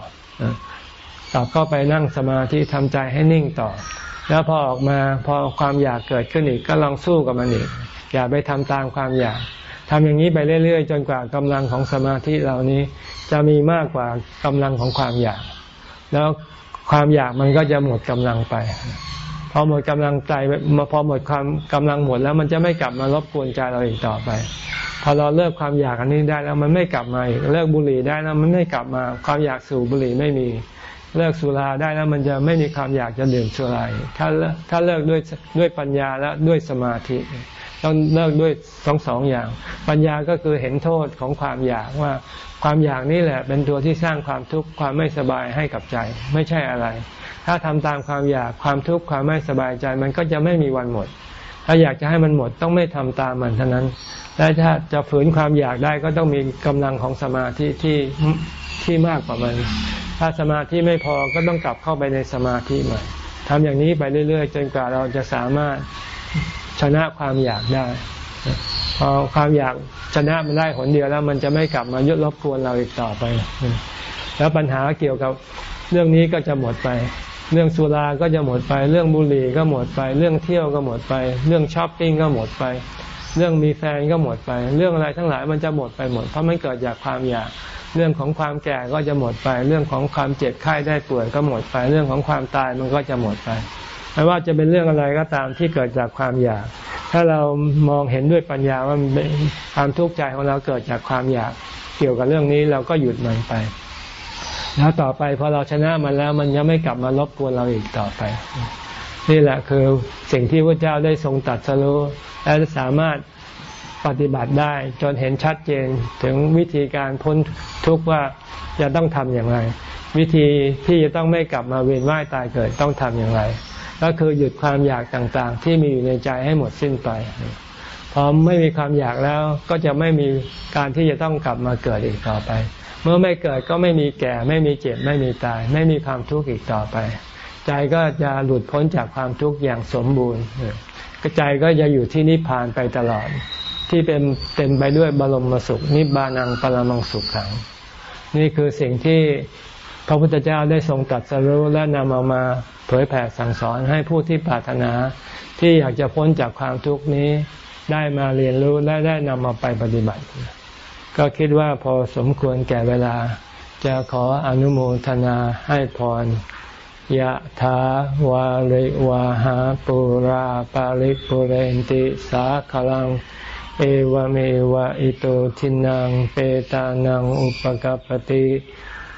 กลับเข้าไปนั่งสมาธิทำใจให้นิ่งต่อ แล้วพอออกมาพอความอยากเกิดขึ้นอีกก็ลองสู้กับมันอีก อย่าไปทำตามความอยากทำอย่างนี้ไปเรื่อย ๆ จนกว่ากำลังของสมาธิเหล่านี้ จะมีมากกว่ากำลังของความอยาก แล้วความอยากมันก็จะหมดกำลังไป อหมดกำลังใจพอหมดความกำลังหมดแล้วมันจะไม่กลับมารบกวนใจเราอีกต่อไป พอเราเลิกความอยากอันนี้ได้แล้วมันไม่กลับมาอีกเลิกบุหรี่ได้แล้วมันไม่กลับมา ความอยากสูบบุหรี่ไม่มี เลิกสุราได้แล้วมันจะไม่มีความอยากจะดื่มสุราถ้าถ้าเลิกด้วยด้วยปัญญาและด้วยสมาธิต้องเลิกด้วยสองสองอย่าง ปัญญาก็คือเห็นโทษของความอยากว่า ความอยากนี่แหละ เป็นตัวที่สร้างความทุกข์ความไม่สบายให้กับใจ ไม่ใช่อะไร ถ้าทำตามความอยากความทุกข์ความไม่สบายใจมันก็จะไม่มีวันหมด ถ้าอยากจะให้มันหมดต้องไม่ทำตามมันเท่านั้น และถ้าจะฝืนความอยากได้ก็ต้องมีกำลังของสมาธิที่ที่มากกว่ามัน ถ้าสมาธิไม่พอก็ต้องกลับเข้าไปในสมาธิใหม่ทำอย่างนี้ไปเรื่อยๆ จนกว่าเราจะสามารถชนะความอยากได้พอความอยากชนะมันได้ผลเดียวแล้ว มันจะไม่กลับมายุรบกวนเราอีกต่อไป แล้วปัญหาเกี่ยวกับเรื่องนี้ก็จะหมดไป เรื่องสุราก็จะหมดไป เรื่องบุหรี่ก็หมดไป เรื่องเที่ยวก็หมดไป เรื่องช้อปปิ้งก็หมดไป เรื่องมีแฟนก็หมดไป เรื่องอะไรทั้งหลายมันจะหมดไปหมด เพราะมันเกิดจากความอยาก เรื่องของความแก่ก็จะหมดไป เรื่องของความเจ็บไข้ได้ป่วยก็หมดไป เรื่องของความตายมันก็จะหมดไปไม่ว่าจะเป็นเรื่องอะไรก็ตามที่เกิดจากความอยาก ถ้าเรามองเห็นด้วยปัญญาว่าความทุกข์ใจของเราเกิดจากความอยากเกี่ยวกับเรื่องนี้เราก็หยุดมันไป แล้วต่อไปพอเราชนะมันแล้ว มันจะไม่กลับมารบกวนเราอีกต่อไป นี่แหละคือสิ่งที่พระเจ้าได้ทรงตัดสรู้และสามารถปฏิบัติได้จนเห็นชัดเจนถึงวิธีการพ้นทุกข์ว่าจะต้องทำอย่างไร วิธีที่จะต้องไม่กลับมาเวียนว่ายตายเกิดต้องทำอย่างไร ก็คือหยุดความอยากต่างๆ ที่มีอยู่ในใจให้หมดสิ้นไปพอไม่มีความอยากแล้วก็จะไม่มีการที่จะต้องกลับมาเกิดอีกต่อไป เมื่อไม่เกิดก็ไม่มีแก่ ไม่มีเจ็บ ไม่มีตาย ไม่มีความทุกข์อีกต่อไป ใจก็จะหลุดพ้นจากความทุกข์อย่างสมบูรณ์ใจก็จะอยู่ที่นิพพานไปตลอด ที่เป็นเต็มไปด้วยบรมสุข นิบานังปรมังสุขขัง นี่คือสิ่งที่พระพุทธเจ้าได้ทรงตัดสรู้และนำเอามาเผยแผ่สั่งสอนให้ผู้ที่ปรารถนา ที่อยากจะพ้นจากความทุกข์นี้ได้มาเรียนรู้และได้นำมาไปปฏิบัติ ก็คิดว่าพอสมควรแก่เวลา จะขออนุโมทนาให้พรยะถาวาริวาหาปุราปาริปุเรนติสาขลัง เอวเมวะอิโตทินังเปตานังอุปกปติ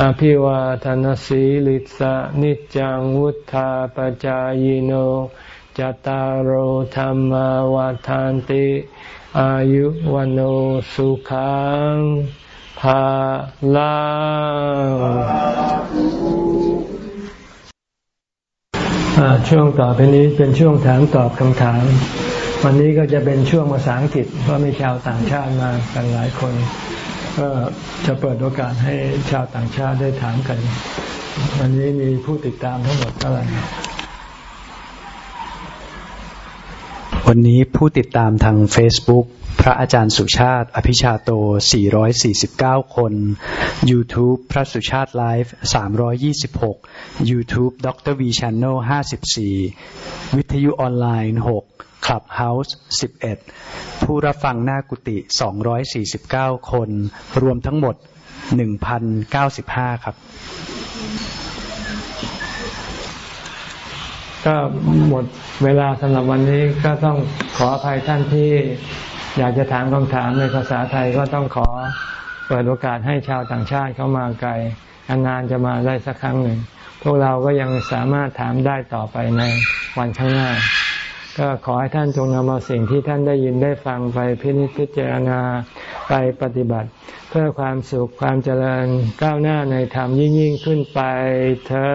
อภิวาทนสีลิสะนิจังวุธาปจายโนจตารโหธรรมวาทานติ อายุวันโอสุขังภาลังช่วงต่อไปนี้เป็นช่วงถามตอบคำถาม วันนี้ก็จะเป็นช่วงภาษาอังกฤษเพราะมีชาวต่างชาติมากันหลายคน ก็จะเปิดโอกาสให้ชาวต่างชาติได้ถามกัน วันนี้มีผู้ติดตามทั้งหมดเท่าไหร่วันนี้ผู้ติดตามทาง Facebook พระอาจารย์สุชาติ อภิชาโต 449 คน YouTube พระสุชาติไลฟ์ 326 YouTube ดร V Channel 54 วิทยุออนไลน์ 6 Clubhouse 11 ผู้รับฟังหน้ากุฏิ249 คน รวมทั้งหมด 1,095 ครับ ก็หมดเวลาสำหรับวันนี้ก็ต้องขออภัยท่านที่อยากจะถามคำถามในภาษาไทยก็ต้องขอเปิดโอกาสให้ชาวต่างชาติเข้ามาไกลนานจะมาได้สักครั้งหนึ่ง พวกเราก็ยังสามารถถามได้ต่อไปในวันข้างหน้า ก็ขอให้ท่านจงนำเอาสิ่งที่ท่านได้ยินได้ฟังไปพินิจพิจารณาไปปฏิบัติ เพื่อความสุขความเจริญก้าวหน้าในธรรมยิ่งยิ่งขึ้นไปเธอ